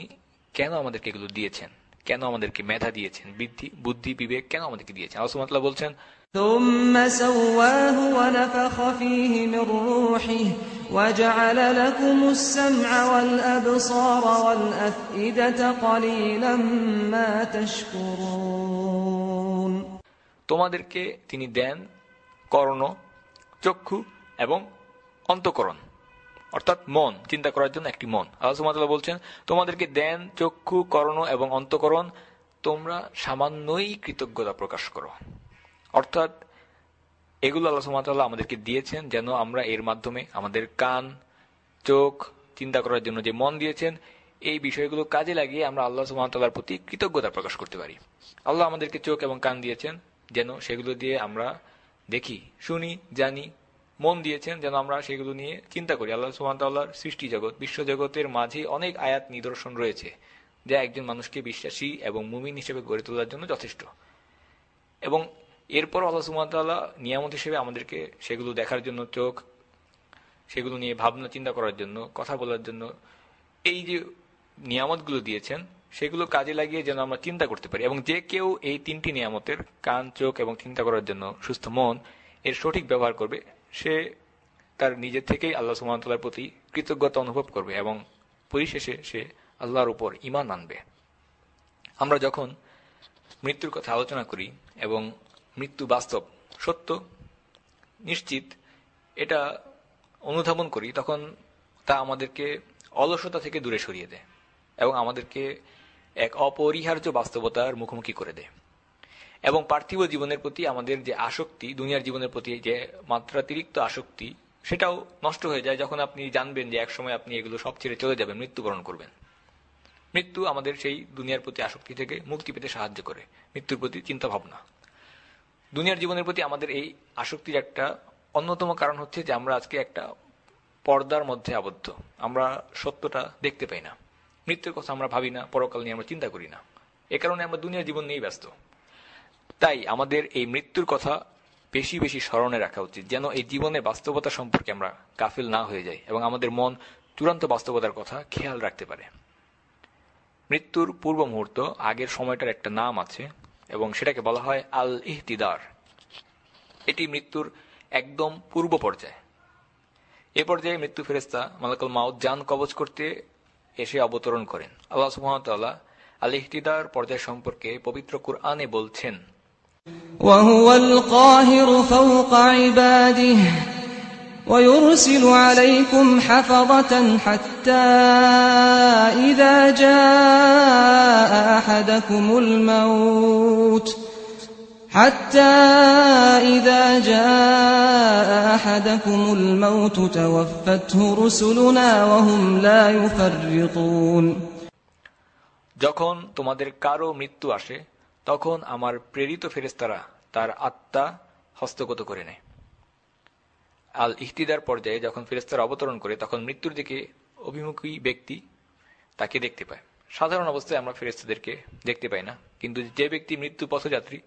কেন আমাদেরকে এগুলো দিয়েছেন? কেন আমাদেরকে মেধা দিয়েছেন বুদ্ধি বুদ্ধি বিবেক কেন আমাদেরকে দিয়েছেন আল্লাহ সুহামতাল্লাহ বলছেন ثم سواه ونفخ فيه من روحه وجعل لكم السمع والأبصار والأفئدة قليلا ما تشكرون তোমাদেরকে তিনি দেন কর্ণ চক্ষু এবং অন্তকরণ অর্থাৎ মন, চিন্তা করার জন্য একটি মন। আল্লাহ বলছেন, তোমাদেরকে দেন চক্ষু, করণ এবং অন্তকরণ, তোমরা সামান্যই কৃতজ্ঞতা প্রকাশ করো। অর্থাৎ এগুলো আল্লাহ সুমাতাল্লাহ আমাদেরকে দিয়েছেন যেন আমরা এর মাধ্যমে আমাদের কান, চোখ, চিন্তা করার জন্য যে মন দিয়েছেন, এই বিষয়গুলো কাজে লাগিয়ে আমরা আল্লাহ সুমাতাল্লাহর প্রতি কৃতজ্ঞতা প্রকাশ করতে পারি। আল্লাহ আমাদেরকে চোখ এবং কান দিয়েছেন যেন সেগুলো দিয়ে আমরা দেখি, শুনি, জানি মন দিয়েছেন যেন আমরা সেগুলো নিয়ে চিন্তা করি। আল্লাহ সুহামতাল্লাহর সৃষ্টি জগৎ বিশ্বজগতের মাঝে অনেক আয়াত নিদর্শন রয়েছে, যা একজন মানুষকে বিশ্বাসী এবং মুমিন হিসেবে গড়ে তোলার জন্য যথেষ্ট। এবং এরপর আল্লাহ সুমাতাল্লাহ নিয়ামত হিসেবে আমাদেরকে সেগুলো দেখার জন্য চোখ, সেগুলো নিয়ে ভাবনা চিন্তা করার জন্য, কথা বলার জন্য এই যে নিয়ামতগুলো দিয়েছেন, সেগুলো কাজে লাগিয়ে যেন আমরা চিন্তা করতে পারি। এবং যে কেউ এই তিনটি নিয়ামতের কান, চোখ এবং চিন্তা করার জন্য সুস্থ মন এর সঠিক ব্যবহার করবে সে তার নিজের থেকেই আল্লাহ সুমতাল্লার প্রতি কৃতজ্ঞতা অনুভব করবে এবং পরিশেষে সে আল্লাহর উপর ইমান আনবে। আমরা যখন মৃত্যুর কথা আলোচনা করি এবং মৃত্যু বাস্তব, সত্য, নিশ্চিত, এটা অনুধাবন করি, তখন তা আমাদেরকে অলসতা থেকে দূরে সরিয়ে দেয় এবং আমাদেরকে এক অপরিহার্য বাস্তবতার মুখোমুখি করে দেয়। এবং পার্থিব জীবনের প্রতি আমাদের যে আসক্তি, দুনিয়ার জীবনের প্রতি যে মাত্রাতিরিক্ত আসক্তি, সেটাও নষ্ট হয়ে যায় যখন আপনি জানবেন যে একসময় আপনি এগুলো সব ছেড়ে চলে যাবেন, মৃত্যুবরণ করবেন। মৃত্যু আমাদের সেই দুনিয়ার প্রতি আসক্তি থেকে মুক্তি পেতে সাহায্য করে, মৃত্যুর প্রতি চিন্তা ভাবনা দুনিয়ার জীবনের প্রতি আমাদের এই আসক্তির একটা অন্যতম কারণ হচ্ছে যে আমরা আজকে একটা পর্দার মধ্যে আবদ্ধ, আমরা সত্যটা দেখতে পাই না। মৃত্যুর কথা আমরা ভাবি না, পরকাল নিয়ে আমরা চিন্তা করি না। এ কারণে আমরা দুনিয়ার জীবন নিয়েই ব্যস্ত। তাই আমাদের এই মৃত্যুর কথা বেশি বেশি স্মরণে রাখা উচিত, যেন এই জীবনের বাস্তবতা সম্পর্কে আমরা কাফিল না হয়ে যাই এবং আমাদের মন চূড়ান্ত বাস্তবতার কথা খেয়াল রাখতে পারে। মৃত্যুর পূর্ব মুহূর্ত আগের সময়টার একটা নাম আছে এবং সেটাকে বলা হয় আল ইহতিদার এটি মৃত্যুর একদম পূর্ব পর্যায়ে। এ পর্যায়ে মৃত্যু ফেরেস্তা মালাকুল মাউদ যান কবচ করতে এসে অবতরণ করেন। আল্লাহ সুহামতাল্লাহ আল ইহতিদার পর্যায় সম্পর্কে পবিত্র কুরআনে বলছেন وهو القاهر فوق عباده ويرسل عليكم حفظة حتى إذا جاء أحدكم الموت حتى إذا جاء أحدكم الموت توفته رسلنا وهم لا يفرطون যখন তোমাদের কারো মৃত্যু আসে তখন আমার প্রেরিত ফেরেস্তারা তার আত্মা হস্তগত করে নেয়। আল ইহতিদার পর্যায়ে যখন ফেরেস্তারা অবতরণ করে, তখন মৃত্যুর দিকে অভিমুখী ব্যক্তি তাকে দেখতে পায়। সাধারণ অবস্থায় আমরা ফেরেস্তাদেরকে দেখতে পাই না, কিন্তু যে ব্যক্তি মৃত্যু পথযাত্রী,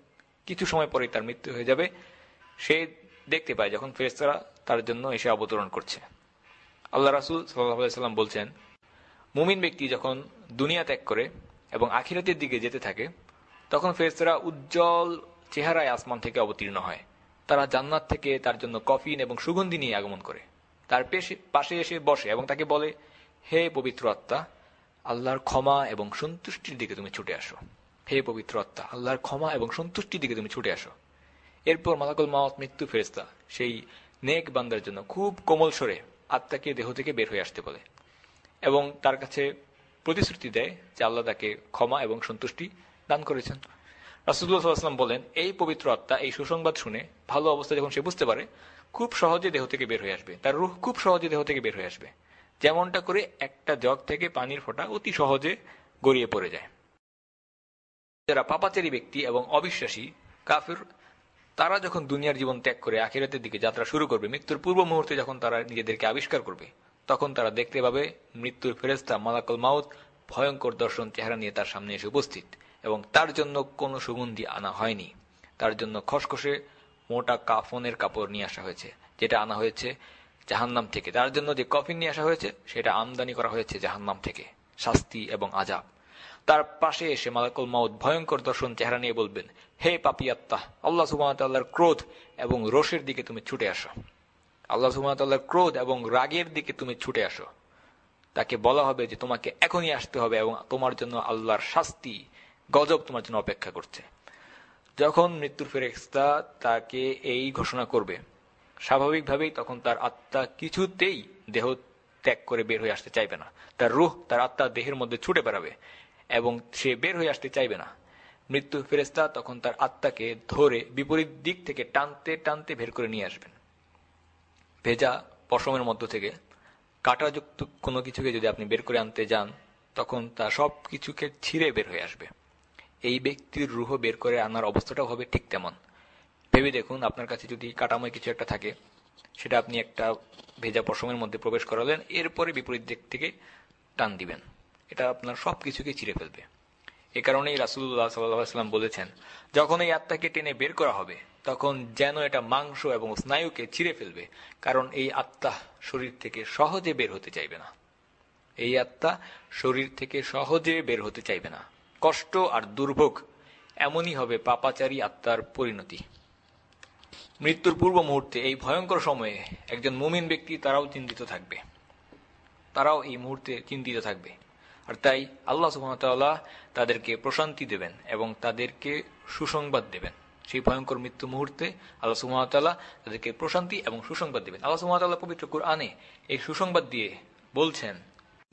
কিছু সময় পরে তার মৃত্যু হয়ে যাবে, সে দেখতে পায় যখন ফেরেস্তারা তার জন্য এসে অবতরণ করছে। আল্লাহ রাসুল সাল্লাম বলছেন, মুমিন ব্যক্তি যখন দুনিয়া ত্যাগ করে এবং আখিরাতের দিকে যেতে থাকে তখন ফেরেস্তারা উজ্জ্বল চেহারায় আসমান থেকে অবতীর্ণ হয়। তারা জান্নাত থেকে তার জন্য কফিন এবং সুগন্ধি নিয়ে আগমন করে। তার পাশে এসে বসে এবং তাকে বলে, হে পবিত্র আত্মা, আল্লাহর ক্ষমা এবং সন্তুষ্টির দিকে তুমি ছুটে আসো। হে পবিত্র আত্মা, আল্লাহর ক্ষমা এবং সন্তুষ্টির দিকে তুমি ছুটে আসো। এরপর মালাকুল মাওয়াত মৃত্যু ফেরেস্তা সেই নেক বান্দার জন্য খুব কোমল সরে আত্মাকে দেহ থেকে বের হয়ে আসতে বলে এবং তার কাছে প্রতিশ্রুতি দেয় যে আল্লাহ তাকে ক্ষমা এবং সন্তুষ্টি দান করেছেন। রাসুল্লাহাম বলেন, এই পবিত্র আত্মা, এই সুসংবাদ শুনে ভালো অবস্থা যখন সে বুঝতে পারে, খুব সহজে দেহ থেকে বের হয়ে আসবে। তার রুহ খুব সহজে দেহ থেকে বের হয়ে আসবে। যেমনটা করে একটা জগ থেকে পানির ফোঁটা অতি সহজে গড়িয়ে পড়ে যায়। যারা পাপাচারী ব্যক্তি এবং অবিশ্বাসী, কাফির, তারা যখন দুনিয়ার জীবন ত্যাগ করে আখিরাতের দিকে যাত্রা শুরু করবে, মৃত্যুর পূর্ব মুহূর্তে যখন তারা নিজেদেরকে আবিষ্কার করবে, তখন তারা দেখতে পাবে মৃত্যুর ফেরেস্তা মালাকল মাউত, ভয়ঙ্কর দর্শন চেহারা নিয়ে তার সামনে এসে উপস্থিত। এবং তার জন্য কোনো সুগন্ধি আনা হয়নি। তার জন্য খসখসে মোটা কাফনের কাপড় নিয়ে আসা হয়েছে, যেটা আনা হয়েছে জাহান্নাম থেকে। তার জন্য যে কফিন নিয়ে আসা হয়েছে, সেটা আমদানি করা হয়েছে জাহান্নাম থেকে। শাস্তি এবং আজাব তার পাশে এসে মালাকুল মাউদ ভয়ঙ্কর দর্শন চেহারা নিয়ে বলবেন, হে পাপি আত্মা, আল্লাহ সুবাহতাল্লাহর ক্রোধ এবং রোষের দিকে তুমি ছুটে আসো। আল্লাহ সুবাহতাল্লাহর ক্রোধ এবং রাগের দিকে তুমি ছুটে আসো। তাকে বলা হবে যে তোমাকে এখনই আসতে হবে এবং তোমার জন্য আল্লাহর শাস্তি গজব তোমার জন্য অপেক্ষা করছে। যখন মৃত্যুর ফেরেস্তা তাকে এই ঘোষণা করবে, স্বাভাবিকভাবেই তখন তার আত্মা কিছুতেই দেহ ত্যাগ করে বের হয়ে আসতে চাইবে না। তার রুহ, তার আত্মা দেহের মধ্যে ছুটে বেড়াবে এবং সে বের হয়ে আসতে চাইবে না। মৃত্যু ফেরেস্তা তখন তার আত্মাকে ধরে বিপরীত দিক থেকে টানতে টানতে বের করে নিয়ে আসবেন। ভেজা পশমের মধ্য থেকে কাটাযুক্ত কোনো কিছুকে যদি আপনি বের করে আনতে যান, তখন তা সব কিছুকে ছিঁড়ে বের হয়ে আসবে। এই ব্যক্তির রুহ বের করে আনার অবস্থাটাও হবে ঠিক তেমন। ভেবে দেখুন, আপনার কাছে যদি কাটাময় কিছু একটা থাকে, সেটা আপনি একটা ভেজা পশমের মধ্যে প্রবেশ করালেন, এরপরে বিপরীত দিক থেকে টান দিবেন। এটা আপনার সব কিছুকে ছিঁড়ে ফেলবে। এ কারণেই রাসুল্লাহ সাল্লাম বলেছেন, যখন এই আত্মাকে টেনে বের করা হবে, তখন যেন এটা মাংস এবং স্নায়ুকে ছিঁড়ে ফেলবে, কারণ এই আত্মা শরীর থেকে সহজে বের হতে চাইবে না। এই আত্মা শরীর থেকে সহজে বের হতে চাইবে না। কষ্ট আর দুর্ভোগ এমনই হবে পাপাচারী আত্মার পরিণতি। মৃত্যুর পূর্ব মুহূর্তে এই ভয়ঙ্কর সময়ে একজন মুমিন ব্যক্তি তারাও চিন্তিত থাকবে। তারাও এই মুহূর্তে চিন্তিত থাকবে। আর তাই আল্লাহ সুহামতাল্লাহ তাদেরকে প্রশান্তি দেবেন এবং তাদেরকে সুসংবাদ দেবেন। সেই ভয়ঙ্কর মৃত্যু মুহূর্তে আল্লাহ সুহামতাল্লাহ তাদেরকে প্রশান্তি এবং সুসংবাদ দেবেন। আল্লাহ সুহামতাল্লাহ পবিত্র আনে এই সুসংবাদ দিয়ে বলছেন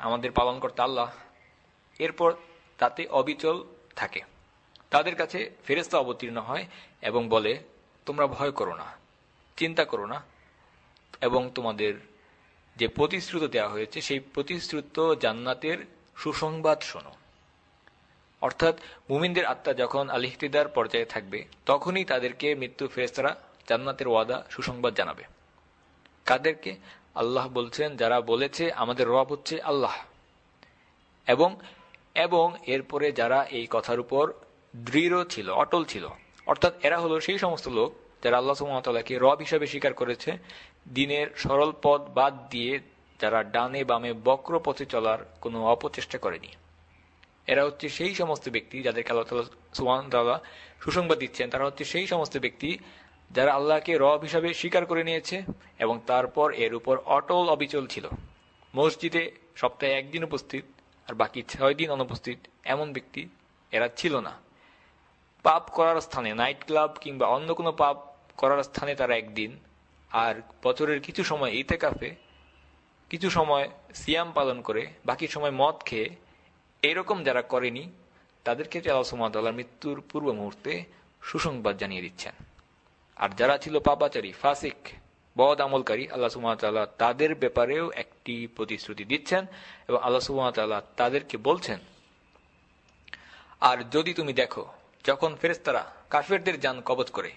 আমাদের পালন করতে আল্লাহ। এরপর তাতে অবিচল থাকে। তাদের কাছে ফেরেস্তা অবতীর্ণ হয় এবং বলে, তোমরা ভয় করো না, চিন্তা করো না এবং তোমাদের যে প্রতিশ্রুত দেওয়া হয়েছে, সেই প্রতিশ্রুত জান্নাতের সুসংবাদ শোনো। অর্থাৎ মুমিনদের আত্মা যখন আলিহতিদার পর্যায়ে থাকবে, তখনই তাদেরকে মৃত্যু ফেরেস্তারা জান্নাতের ওয়াদা, সুসংবাদ জানাবে। কাদেরকে? আল্লাহ বলছেন, যারা বলেছে আমাদের রব হচ্ছে আল্লাহ। এবং এবং এরপরে যারা এই কথার উপর দৃঢ় ছিল, অটল ছিল, অর্থাৎ এরা হলো সেই সমস্ত লোক যারা আল্লাহ সুমতাল্লাহকে রব হিসাবে স্বীকার করেছে, দিনের সরল পথ বাদ দিয়ে যারা ডানে বামে বক্র পথে চলার কোনো অপচেষ্টা করেনি। এরা হচ্ছে সেই সমস্ত ব্যক্তি যাদেরকে আল্লাহ সুমান সুসংবাদ দিচ্ছেন, তারা হচ্ছে সেই সমস্ত ব্যক্তি যারা আল্লাহকে রব হিসাবে স্বীকার করে নিয়েছে এবং তারপর এর উপর অটল অবিচল ছিল। মসজিদে সপ্তাহে একদিন উপস্থিত আর বাকি ছয় দিন অনুপস্থিত এমন ব্যক্তি এরা ছিল না। পাপ করার স্থানে, নাইট ক্লাব কিংবা অন্য কোনো পাপ করার স্থানে তারা একদিন আর বছরের কিছু সময় ইতে কাফে কিছু সময় সিয়াম পালন করে, বাকি সময় মদ খেয়ে, এরকম যারা করেনি, তাদেরকে আল্লাহ সুমাতাল্লাহ মৃত্যুর পূর্ব মুহূর্তে সুসংবাদ জানিয়ে দিচ্ছেন। আর যারা ছিল পাপাচারী, ফাসিক, বদ আমলকারী, আল্লাহ সুমাতাল্লাহ তাদের ব্যাপারেও একটি প্রতিশ্রুতি দিচ্ছেন এবং আল্লাহ সুমাতাল্লাহ তাদেরকে বলছেন, আর যদি তুমি দেখো, যখন ফেরেস্তারা কাফেরদের যান কবচ করে,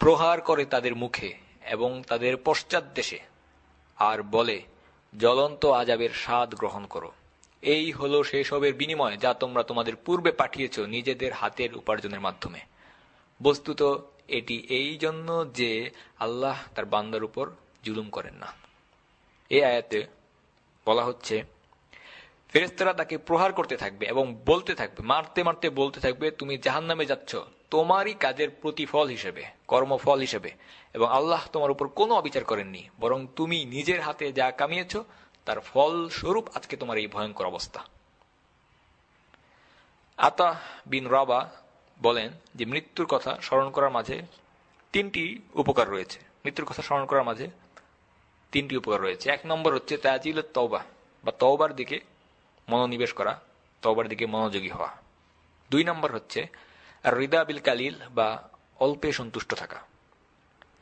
প্রহার করে তাদের মুখে এবং তাদের পশ্চাৎ দেশে, আর বলে, জ্বলন্ত আজাবের স্বাদ গ্রহণ করো, এই হলো সেসবের বিনিময় যা তোমরা তোমাদের পূর্বে পাঠিয়েছ নিজেদের হাতের উপার্জনের মাধ্যমে বস্তুত এটি এই জন্য যে আল্লাহ তার বান্দার উপর জুলুম করেন না। এই আয়াতে বলা হচ্ছে ফেরেস্তারা তাকে প্রহার করতে থাকবে এবং বলতে থাকবে, মারতে মারতে বলতে থাকবে, তুমি জাহান নামে যাচ্ছ। তোমারই কাজের প্রতিফল হিসেবে, কর্মফল হিসেবে এবং আল্লাহ তোমার উপর কোনো অবিচার করেননি। বরং তুমি নিজের হাতে যা কামিয়েছ, তার ফল স্বরূপ আজকে তোমার এই ভয়ঙ্কর অবস্থা। আতা বিন রাবা বলেন যে মৃত্যুর কথা স্মরণ করার মাঝে তিনটি উপকার রয়েছে। মৃত্যুর কথা স্মরণ করার মাঝে তিনটি উপকার রয়েছে। এক নম্বর হচ্ছে তাজিল তওবা বা তওবার দিকে মনোনিবেশ করা, তওবার দিকে মনোযোগী হওয়া। দুই নম্বর হচ্ছে রিদা বিল কালিল বা অল্পে সন্তুষ্ট থাকা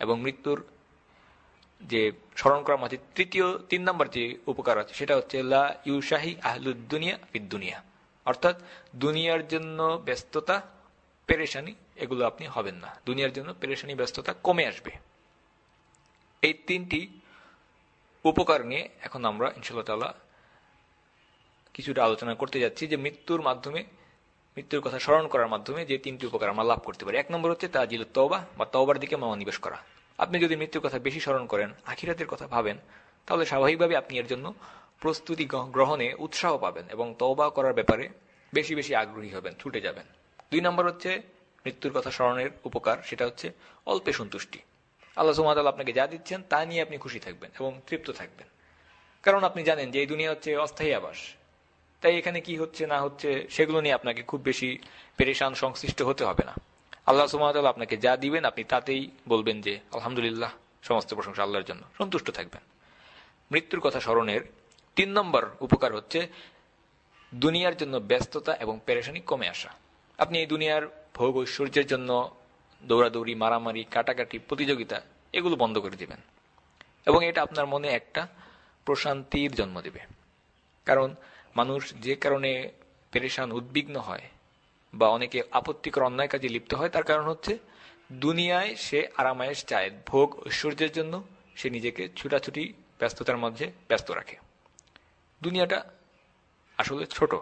এবং মৃত্যুর যে স্মরণ করার মাঝে তৃতীয়, তিন নম্বর যে উপকার আছে সেটা হচ্ছে লা ইউশাহি আহলুদ্দুনিয়া ফিদ্দুনিয়া অর্থাৎ দুনিয়ার জন্য ব্যস্ততা পেরেশানি, এগুলো আপনি হবেন না। দুনিয়ার জন্য পেরেশানি, ব্যস্ততা কমে আসবে। এই তিনটি উপকার নিয়ে এখন আমরা ইনশাল্লাহ কিছুটা আলোচনা করতে যাচ্ছি যে মৃত্যুর মাধ্যমে, মৃত্যুর কথা স্মরণ করার মাধ্যমে যে তিনটি উপকার আমরা লাভ করতে পারি। এক নম্বর হচ্ছে তাজিল তওবা বা তওবার দিকে মনোনিবেশ করা। আপনি যদি মৃত্যুর কথা বেশি স্মরণ করেন, আখিরাতের কথা ভাবেন, তাহলে স্বাভাবিকভাবে আপনি এর জন্য প্রস্তুতি গ্রহণে উৎসাহ পাবেন এবং তওবা করার ব্যাপারে বেশি বেশি আগ্রহী হবেন, ছুটে যাবেন। দুই নম্বর হচ্ছে মৃত্যুর কথা স্মরণের উপকার, সেটা হচ্ছে অল্পে সন্তুষ্টি। আল্লাহ সুমাতাল আপনাকে যা দিচ্ছেন তা নিয়ে আপনি খুশি থাকবেন এবং তৃপ্ত থাকবেন। কারণ আপনি জানেন যে এই দুনিয়া হচ্ছে অস্থায়ী আবাস। তাই এখানে কি হচ্ছে না হচ্ছে সেগুলো নিয়ে আপনাকে খুব বেশি পেরেশান, সংশ্লিষ্ট হতে হবে না। আল্লাহ সুমাতাল আপনাকে যা দিবেন, আপনি তাতেই বলবেন যে আলহামদুলিল্লাহ, সমস্ত প্রশংসা আল্লাহর জন্য। সন্তুষ্ট থাকবেন। মৃত্যুর কথা স্মরণের তিন নম্বর উপকার হচ্ছে দুনিয়ার জন্য ব্যস্ততা এবং পেরেশানি কমে আসা। আপনি এই দুনিয়ার ভোগ ঐশ্বর্যের জন্য দৌড়াদৌড়ি, মারামারি, কাটাকাটি, প্রতিযোগিতা, এগুলো বন্ধ করে দিবেন। এবং এটা আপনার মনে একটা প্রশান্তির জন্ম দেবে। কারণ মানুষ যে কারণে পেরেশান, উদ্বিগ্ন হয় বা অনেকে আপত্তিকর অন্যায় কাজে লিপ্ত হয়, তার কারণ হচ্ছে দুনিয়ায় সে আরামায়েশ চায়। ভোগ ঐশ্বর্যের জন্য সে নিজেকে ছুটাছুটি, ব্যস্ততার মধ্যে ব্যস্ত রাখে। দুনিয়াটা আসলে ছোট।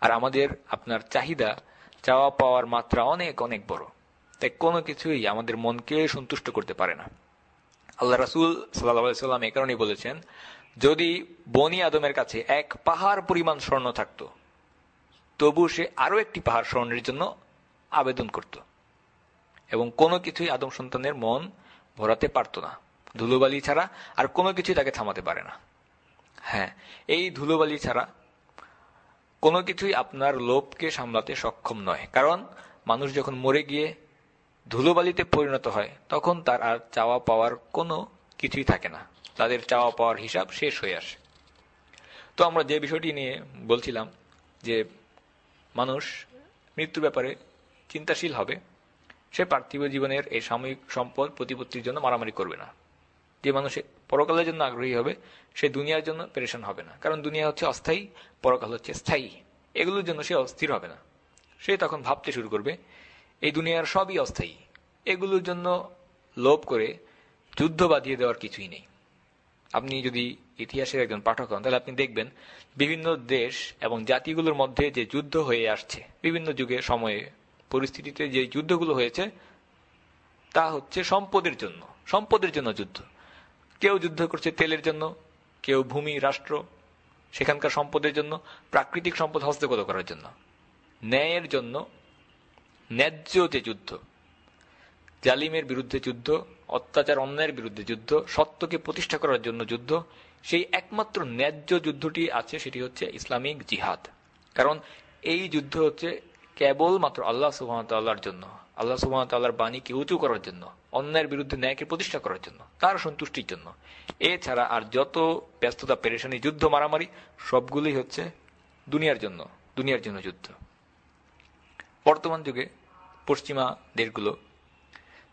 আর আমাদের আপনার চাহিদা চাওয়া পাওয়ার মাত্রা অনেক অনেক বড়। তাই কোনো কিছুই আমাদের মনকে সন্তুষ্ট করতে পারে না। আল্লাহ রাসুল সাল্লাহ সাল্লাম এ কারণেই বলেছেন, যদি বনি আদমের কাছে এক পাহাড় পরিমাণ স্বর্ণ থাকত, তবু সে আরও একটি পাহাড় স্বর্ণের জন্য আবেদন করত। এবং কোনো কিছুই আদম সন্তানের মন ভরাতে পারত না। ধুলোবালি ছাড়া আর কোনো কিছুই তাকে থামাতে পারে না। হ্যাঁ এই ধুলোবালি ছাড়া কোনো কিছুই আপনার লোভকে সামলাতে সক্ষম নয়। কারণ মানুষ যখন মরে গিয়ে ধুলোবালিতে পরিণত হয়, তখন তার আর চাওয়া পাওয়ার কোনো কিছুই থাকে না। তাদের চাওয়া পাওয়ার হিসাব শেষ হয়ে আসে। তো আমরা যে বিষয়টি নিয়ে বলছিলাম যে মানুষ মৃত্যুর ব্যাপারে চিন্তাশীল হবে, সে পার্থিব জীবনের এই সাময়িক সম্পদ প্রতিপত্তির জন্য মারামারি করবে না। যে মানুষ পরকালের জন্য আগ্রহী হবে, সে দুনিয়ার জন্য পেরেশান হবে না। কারণ দুনিয়া হচ্ছে অস্থায়ী, পরকাল হচ্ছে স্থায়ী। এগুলোর জন্য সে অস্থির হবে না। সে তখন ভাবতে শুরু করবে, এই দুনিয়ার সবই অস্থায়ী। এগুলোর জন্য লোভ করে যুদ্ধ বাঁধিয়ে দেওয়ার কিছুই নেই। আপনি যদি ইতিহাসের একজন পাঠক হন, তাহলে আপনি দেখবেন বিভিন্ন দেশ এবং জাতিগুলোর মধ্যে যে যুদ্ধ হয়ে আসছে, বিভিন্ন যুগে, সময়ে, পরিস্থিতিতে যে যুদ্ধগুলো হয়েছে, তা হচ্ছে সম্পদের জন্য সম্পদের জন্য যুদ্ধ। কেউ যুদ্ধ করছে তেলের জন্য, কেউ ভূমি, রাষ্ট্র, সেখানকার সম্পদের জন্য, প্রাকৃতিক সম্পদ হস্তগত করার জন্য। ন্যায়ের জন্য ন্যায্য যে যুদ্ধ, জালিমের বিরুদ্ধে যুদ্ধ, অত্যাচার, অন্যায়ের বিরুদ্ধে যুদ্ধ, সত্যকে প্রতিষ্ঠা করার জন্য যুদ্ধ, সেই একমাত্র ন্যায্য যুদ্ধটি আছে, সেটি হচ্ছে ইসলামিক জিহাদ। কারণ এই যুদ্ধ হচ্ছে কেবলমাত্র আল্লাহ সুহামতাল্লাহর জন্য। আল্লাহ সুহামতাল্লাহর বাণীকে উঁচু করার জন্য অন্যায়ের বিরুদ্ধে ন্যায়কে প্রতিষ্ঠা করার জন্য, তার সন্তুষ্টির জন্য। এছাড়া আর যত ব্যস্ততা, পেরেশানি, যুদ্ধ, মারামারি, সবগুলোই হচ্ছে দুনিয়ার জন্য দুনিয়ার জন্য যুদ্ধ। বর্তমান যুগে পশ্চিমা দেশগুলো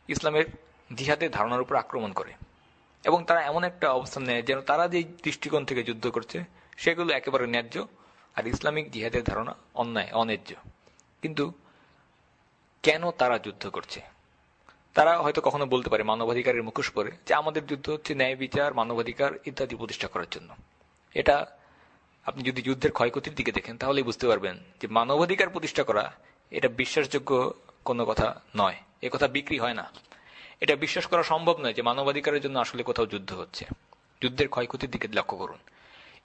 ইসলামের জিহাদের ধারণার উপর আক্রমণ করে এবং তারা এমন একটা অবস্থান নেয় যেন তারা যে দৃষ্টিকোণ থেকে যুদ্ধ করছে, সেগুলো একেবারে ন্যায্য আর ইসলামিক জিহাদের ধারণা অন্যায়, অন্যায্য। কিন্তু কেন তারা যুদ্ধ করছে? তারা হয়তো কখনো বলতে পারে মানবাধিকারের মুখোশ পরে যে আমাদের যুদ্ধ হচ্ছে ন্যায় বিচার, মানবাধিকার ইত্যাদি প্রতিষ্ঠা করার জন্য। এটা আপনি যদি যুদ্ধের ক্ষয়ক্ষতির দিকে দেখেন, তাহলেই বুঝতে পারবেন যে মানবাধিকার প্রতিষ্ঠা করা এটা বিশ্বাসযোগ্য কোনো কথা নয়। এ কথা বিক্রি হয় না। এটা বিশ্বাস করা সম্ভব নয় যে মানবাধিকারের জন্য আসলে কোথাও যুদ্ধ হচ্ছে। যুদ্ধের ক্ষয়ক্ষতির দিকে লক্ষ্য করুন।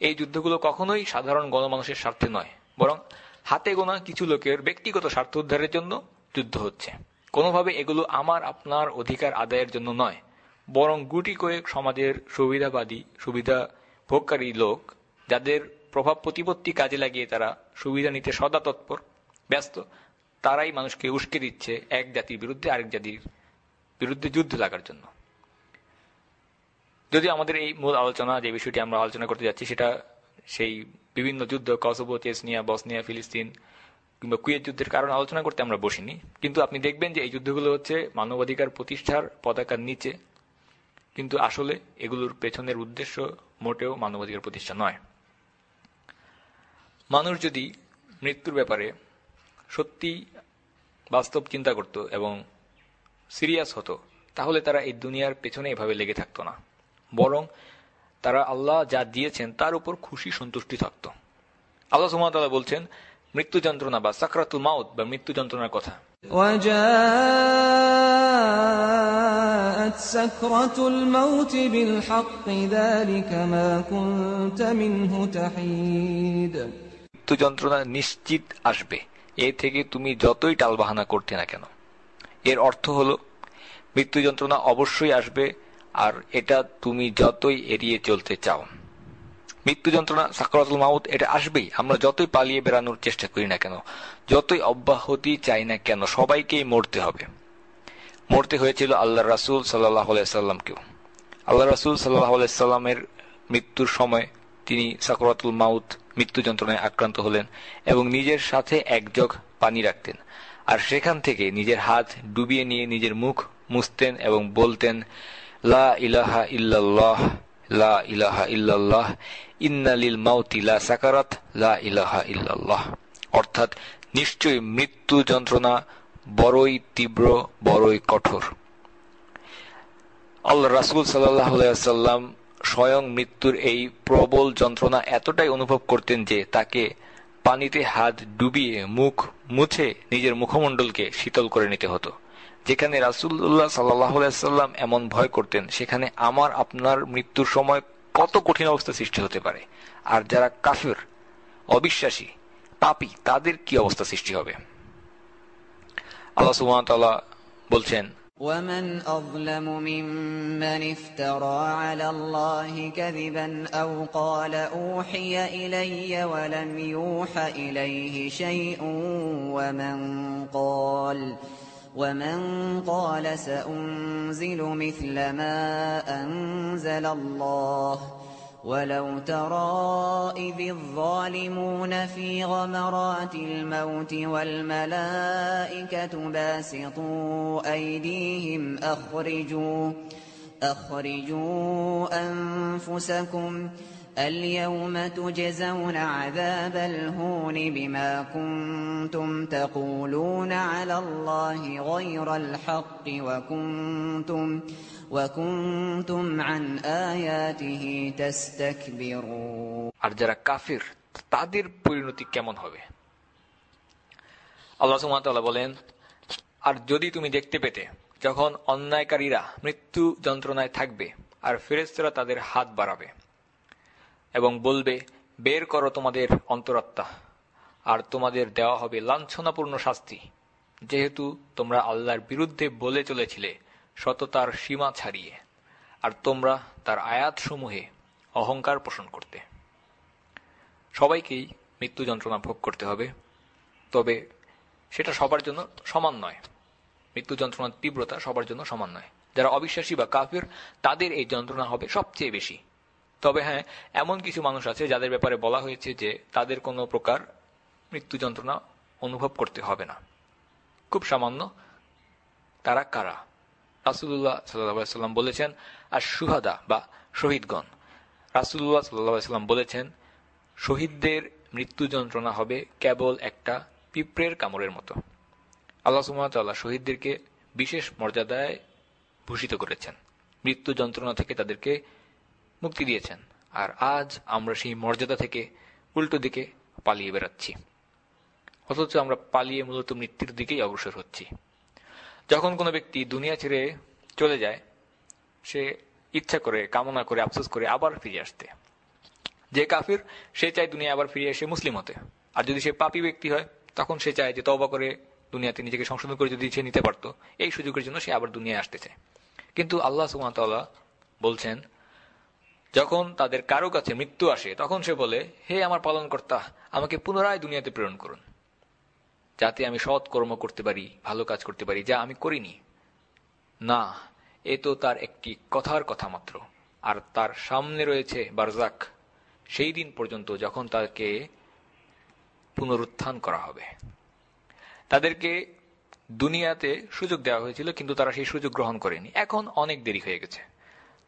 এই যুদ্ধগুলো কখনোই সাধারণ গণমানুষের স্বার্থে নয়, বরং হাতে গোনা কিছু লোকের ব্যক্তিগত স্বার্থ উদ্ধারের জন্য যুদ্ধ হচ্ছে কোনোভাবে এগুলো আমার, আপনার অধিকার আদায়ের জন্য নয়, বরং গুটি কয়েক সমাজের সুবিধাবাদী সুবিধা ভোগকারী লোক, যাদের প্রভাব প্রতিপত্তি কাজে লাগিয়ে তারা সুবিধা নিতে সদা তৎপর ব্যস্ত, তারাই মানুষকে উস্কে দিচ্ছে এক জাতির বিরুদ্ধে আরেক জাতির বিরুদ্ধে যুদ্ধ লাগার জন্য। যদি আমাদের এই মূল আলোচনা, যে বিষয়টি আমরা আলোচনা করতে যাচ্ছি, সেটা সেই বিভিন্ন যুদ্ধ কসোবো চেসনিয়া, বসনিয়া, ফিলিস্তিন কিংবা কুয়েত যুদ্ধের কারণ আলোচনা করতে আমরা বসিনি। কিন্তু আপনি দেখবেন যে এই যুদ্ধগুলো হচ্ছে মানবাধিকার প্রতিষ্ঠার পতাকার নিচে। কিন্তু আসলে এগুলোর পেছনের উদ্দেশ্য মোটেও মানবাধিকার প্রতিষ্ঠা নয়। মানুষ যদি মৃত্যুর ব্যাপারে সত্যি বাস্তব চিন্তা করত এবং সিরিয়াস হতো, তাহলে তারা এই দুনিয়ার পেছনে এভাবে লেগে থাকতো না। বরং তারা আল্লাহ যা দিয়েছেন, তার উপর খুশি সন্তুষ্টি থাকত। আল্লাহ সুমতাল্লাহ বলছেন মৃত্যু যন্ত্রণা বা সাকরাতুল মাউত বা মৃত্যু যন্ত্রণার কথা। মৃত্যু যন্ত্রণা নিশ্চিত আসবে। এ থেকে তুমি যতই টালবাহানা করতে না কেন। এর অর্থ হল মৃত্যু যন্ত্রণা অবশ্যই আসবে আর এটা তুমি যতই এড়িয়ে চলতে চাও। মৃত্যু যন্ত্রণা, সাকরাতুল মাউত, এটা আসবেই। আমরা যতই পালিয়ে বেড়ানোর চেষ্টা করি না কেন, যতই অব্যাহতি চাই না কেন, সবাইকেই মরতে হবে। মরতে হয়েছিল আল্লাহ রাসুল সাল্লাহ সাল্লামকেও আল্লাহ রাসুল সাল্লাহ আলাইসাল্লামের মৃত্যুর সময় তিনি সাকরাতুল মাউত, মৃত্যু যন্ত্রণায় আক্রান্ত হলেন এবং নিজের সাথে এক জগ পানি রাখতেন। আর সেখান থেকে নিজের হাত ডুবিয়ে নিয়ে নিজের মুখ মুছতেন এবং বলতেন, লা ইলাহা ইল্লাল্লাহ, লা ইলাহা ইল্লাল্লাহ ইন্নালিল মাউতি লা সাকারাত, লা ইলাহা ইল্লাল্লাহ। অর্থাৎ নিশ্চয়ই মৃত্যু যন্ত্রণা বড়ই তীব্র, বড়ই কঠোর। আল্লাহ রাসুল সাল্লাম স্বয়ং মৃত্যুর এই প্রবল যন্ত্রণা এতটাই অনুভব করতেন যে তাকে পানিতে হাত ডুবিয়ে মুখ মুছে নিজের মুখমণ্ডলকে শীতল করে নিতে হতো। যেখানে রাসুল্লাহ সাল্লাহ সাল্লাম এমন ভয় করতেন, সেখানে আমার, আপনার মৃত্যুর সময় কত কঠিন অবস্থা সৃষ্টি হতে পারে আর যারা কাফের অবিশ্বাসী পাপি তাদের কি অবস্থা সৃষ্টি হবে আল্লাহ সুমতাল্লাহ বলছেন ومن أظلم ممن افترى على الله كذبا أو قال أوحي إلي ولم يوح إليه شيء ومن قال ومن قال سأنزل مثل ما أنزل الله ولو ترى إذ الظالمون في غمرات الموت والملائكة باسطوا أيديهم أخرجوا أخرجوا أنفسكم اليوم تجزون عذاب الهون بما كنتم تقولون على الله غير الحق وكنتم وكنتم عن آياته تستكبرون আর যারা কাফির তাদের পরিণতি কেমন হবে আল্লাহ সুমাতাল্লাহ বলেন আর যদি তুমি দেখতে পেতে যখন অন্যায়কারীরা মৃত্যু যন্ত্রণায় থাকবে আর ফেরেস্তরা তাদের হাত বাড়াবে এবং বলবে, বের করো তোমাদের অন্তরাত্মা, আর তোমাদের দেওয়া হবে লাঞ্ছনাপূর্ণ শাস্তি। যেহেতু তোমরা আল্লাহর বিরুদ্ধে বলে চলেছিলে সততার সীমা ছাড়িয়ে, আর তোমরা তার আয়াতসমূহে অহংকার পোষণ করতে। সবাইকেই মৃত্যু যন্ত্রণা ভোগ করতে হবে, তবে সেটা সবার জন্য সমান নয়। মৃত্যু যন্ত্রণার তীব্রতা সবার জন্য সমান নয়। যারা অবিশ্বাসী বা কাফির, তাদের এই যন্ত্রণা হবে সবচেয়ে বেশি। তবে হ্যাঁ এমন কিছু মানুষ আছে যাদের ব্যাপারে বলা হয়েছে যে তাদের কোনো প্রকার মৃত্যু যন্ত্রণা অনুভব করতে হবে না। খুব সামান্য। তারা কারা? রাসুল্লাহ সাল্লাম বলেছেন, আর সুহাদা বা শহীদগণ। রাসুল্লাহ সাল্লাম বলেছেন, শহীদদের মৃত্যু যন্ত্রণা হবে কেবল একটা পিঁপড়ের কামড়ের মতো। আল্লাহ সুমতাল্লাহ শহীদদেরকে বিশেষ মর্যাদায় ভূষিত করেছেন। মৃত্যু যন্ত্রণা থেকে তাদেরকে মুক্তি দিয়েছেন। আর আজ আমরা সেই মর্যাদা থেকে উল্টো দিকে পালিয়ে বেড়াচ্ছি। অথচ আমরা পালিয়ে মূলত মৃত্যুর দিকেই অগ্রসর হচ্ছি। যখন কোনো ব্যক্তি দুনিয়া ছেড়ে চলে যায়, সে ইচ্ছা করে, কামনা করে, আফসোস করে আবার ফিরে আসতে। যে কাফির, সে চায় দুনিয়া আবার ফিরে এসে মুসলিম হতে। আর যদি সে পাপি ব্যক্তি হয়, তখন সে চায় যে তবা করে দুনিয়াতে নিজেকে সংশোধন করে যদি সে নিতে পারত, এই সুযোগের জন্য সে আবার দুনিয়ায় আসতে চায়। কিন্তু আল্লাহ সুমাতাল্লাহ বলছেন যখন তাদের কারও কাছে মৃত্যু আসে, তখন সে বলে, হে আমার পালনকর্তা, আমাকে পুনরায় দুনিয়াতে প্রেরণ করুন। যাতে আমি সৎ কর্ম করতে পারি, ভালো কাজ করতে পারি, যা আমি করিনি। না, এ তো তার একটি কথার কথা মাত্র। আর তার সামনে রয়েছে বারজাক সেই দিন পর্যন্ত যখন তাকে পুনরুত্থান করা হবে। তাদেরকে দুনিয়াতে সুযোগ দেওয়া হয়েছিল, কিন্তু তারা সেই সুযোগ গ্রহণ করেনি। এখন অনেক দেরি হয়ে গেছে।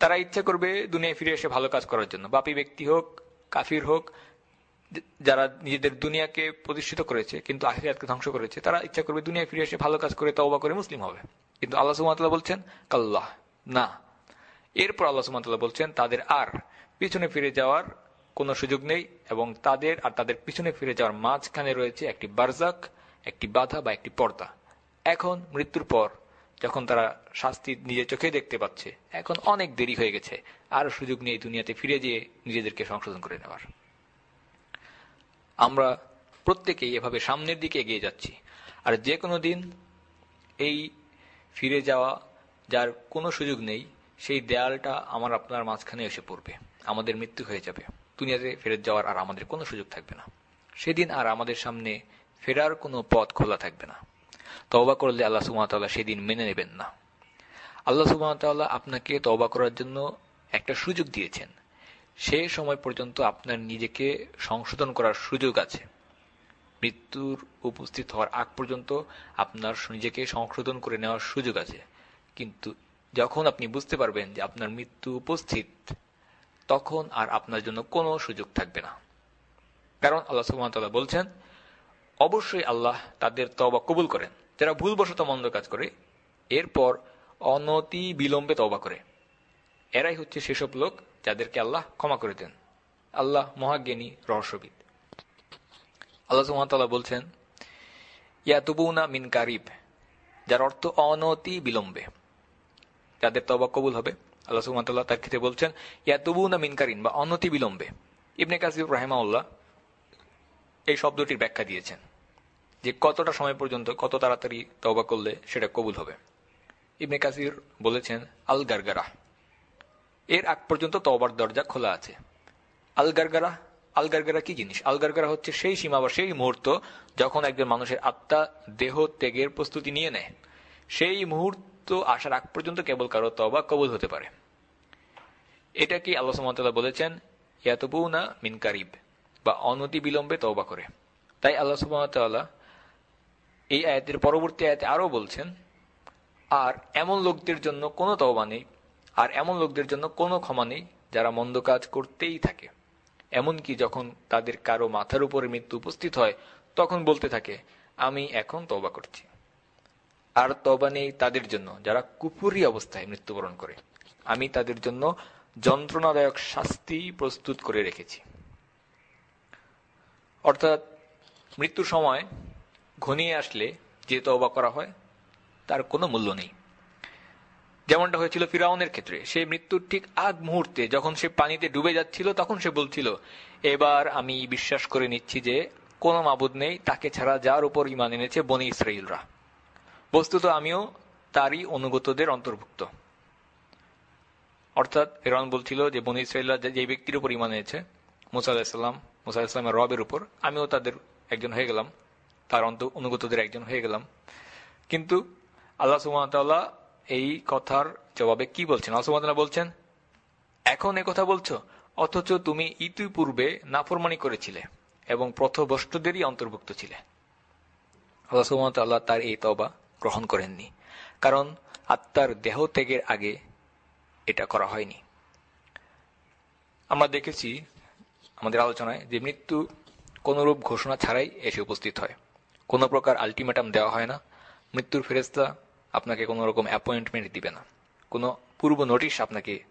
তারা ইচ্ছা করবে দুনিয়ায় ফিরে এসে ভালো কাজ করার জন্য। বাপি ব্যক্তি হোক, কাফির হোক যারা নিজেদের দুনিয়াকে প্রতিষ্ঠিত করেছে, কিন্তু আখিরাতকে ধ্বংস করেছে, তারা ইচ্ছা করবে দুনিয়ায় ফিরে এসে ভালো কাজ করে, তওবা করে মুসলিম হবে। কিন্তু আল্লাহ সুমাতাল্লাহ বলছেন, কাল্লাহ, না। এরপর আল্লাহ সুমাতাল্লাহ বলছেন, তাদের আর পিছনে ফিরে যাওয়ার কোনো সুযোগ নেই এবং তাদের আর তাদের পিছনে ফিরে যাওয়ার মাঝখানে রয়েছে একটি বারজাক একটি বাধা বা একটি পর্দা। এখন মৃত্যুর পর যখন তারা শাস্তি নিজের চোখে দেখতে পাচ্ছে, এখন অনেক দেরি হয়ে গেছে। আর সুযোগ নেই দুনিয়াতে ফিরে যেয়ে নিজেদেরকে সংশোধন করে নেওয়ার। আমরা প্রত্যেকেই এভাবে সামনের দিকে এগিয়ে যাচ্ছি। আর যে কোনো দিন এই ফিরে যাওয়া যার কোনো সুযোগ নেই, সেই দেয়ালটা আমার আপনার মাঝখানে এসে পড়বে। আমাদের মৃত্যু হয়ে যাবে। দুনিয়াতে ফেরত যাওয়ার আর আমাদের কোনো সুযোগ থাকবে না। সেদিন আর আমাদের সামনে ফেরার কোনো পথ খোলা থাকবে না। তওবা করলে আল্লাহ সুমতাল্লাহ সেদিন মেনে নেবেন না। আল্লাহ সুমতাল্লাহ আপনাকে তওবা করার জন্য একটা সুযোগ দিয়েছেন। সে সময় পর্যন্ত আপনার নিজেকে সংশোধন করার সুযোগ আছে। মৃত্যুর উপস্থিত হওয়ার আগ পর্যন্ত আপনার নিজেকে সংশোধন করে নেওয়ার সুযোগ আছে। কিন্তু যখন আপনি বুঝতে পারবেন যে আপনার মৃত্যু উপস্থিত, তখন আর আপনার জন্য কোনো সুযোগ থাকবে না। কারণ আল্লাহ সুহামতাল্লাহ বলছেন অবশ্যই আল্লাহ তাদের তবা কবুল করেন। যারা ভুলবশত মন্দ কাজ করে, এরপর অনতি বিলম্বে তবা করে। এরাই হচ্ছে সেসব লোক যাদেরকে আল্লাহ ক্ষমা করে দেন। আল্লাহ মহাজ্ঞানী, রহস্যবিদ। আল্লাহ সুহামতাল্লাহ বলছেন, ইয়াতুবুনা মিন কারিব যার অর্থ অনতি বিলম্বে। যাদের তবা কবুল হবে, আল্লাহ সুহামতাল্লাহ তার ক্ষেত্রে বলছেন, ইয়াতুবুনা মিন কারিন বা অনতি বিলম্বে। ইবনে কাসিব রাহেমাউল্লাহ এই শব্দটির ব্যাখ্যা দিয়েছেন। যে কতটা সময় পর্যন্ত কত তাড়াতাড়ি তবা করলে সেটা কবুল হবে। ইবনে কাসির বলেছেন আল গারগারা এর আগ পর্যন্ত তওবার দরজা খোলা আছে। আল গারগারা আল গারগারা কি জিনিস? আল গারগারা হচ্ছে সেই সীমা বা সেই মুহূর্ত যখন একজন মানুষের আত্মা দেহ ত্যাগের প্রস্তুতি নিয়ে নেয়। সেই মুহূর্ত আসার আগ পর্যন্ত কেবল কারও তবা কবুল হতে পারে। এটা কি আল্লাহ সুমতাল্লাহ বলেছেন? ইয়াতবুনা মিন কারিব, বা অনতি বিলম্বে তওবা করে। তাই আল্লাহ সুমতাল্লাহ এই আয়াতের পরবর্তী আয়াতে আরও বলছেন, আর এমন লোকদের জন্য কোনো তওবা নেই, আর এমন লোকদের জন্য কোনো ক্ষমা নেই, যারা মন্দ কাজ করতেই থাকে। এমনকি যখন তাদের কারও মাথার উপরে মৃত্যু উপস্থিত হয়, তখন বলতে থাকে, আমি এখন তবা করছি। আর তবা নেই তাদের জন্য, যারা কুপুরি অবস্থায় মৃত্যুবরণ করে। আমি তাদের জন্য যন্ত্রণাদায়ক শাস্তি প্রস্তুত করে রেখেছি অর্থাৎ মৃত্যুর সময় ঘনিয়ে আসলে যে তবা করা হয়, তার কোনো মূল্য নেই। যেমনটা হয়েছিল ফিরাউনের ক্ষেত্রে, সে মৃত্যুর ঠিক আগ মুহূর্তে যখন সে পানিতে ডুবে যাচ্ছিল, তখন সে বলছিল, এবার আমি বিশ্বাস করে নিচ্ছি যে কোনো মাবুদ নেই, তাকে ছাড়া যার উপর ইমান এনেছে বনি ইসরাইলরা বস্তুত আমিও তারই অনুগতদের অন্তর্ভুক্ত। অর্থাৎ ফেরাউন বলছিল যে, বনি ইসরাইলরা যে ব্যক্তির উপর ইমান এনেছে, মুসা আলাহিসাল্লাম মুসা আলাহিসাল্লামের রবের উপর, আমিও তাদের একজন হয়ে গেলাম। তার অন্ত, অনুগতদের একজন হয়ে গেলাম। কিন্তু আল্লাহ সুমতাল্লাহ এই কথার জবাবে কি বলছেন? আল্লাহ বলছেন, এখন এ কথা বলছো, অথচ তুমি ইতিপূর্বে নাফরমানি করেছিলে এবং প্রথবষ্টদেরই অন্তর্ভুক্ত ছিলে। আল্লাহ আল্লাহ তার এই তবা গ্রহণ করেননি, কারণ আত্মার দেহ ত্যাগের আগে এটা করা হয়নি। আমরা দেখেছি আমাদের আলোচনায় যে মৃত্যু কোনরূপ ঘোষণা ছাড়াই এসে উপস্থিত হয়। কোনো প্রকার আলটিমেটাম দেওয়া হয় না। মৃত্যুর ফেরেস্তা আপনাকে কোনো রকম অ্যাপয়েন্টমেন্ট দিবে না। কোনো পূর্ব নোটিশ আপনাকে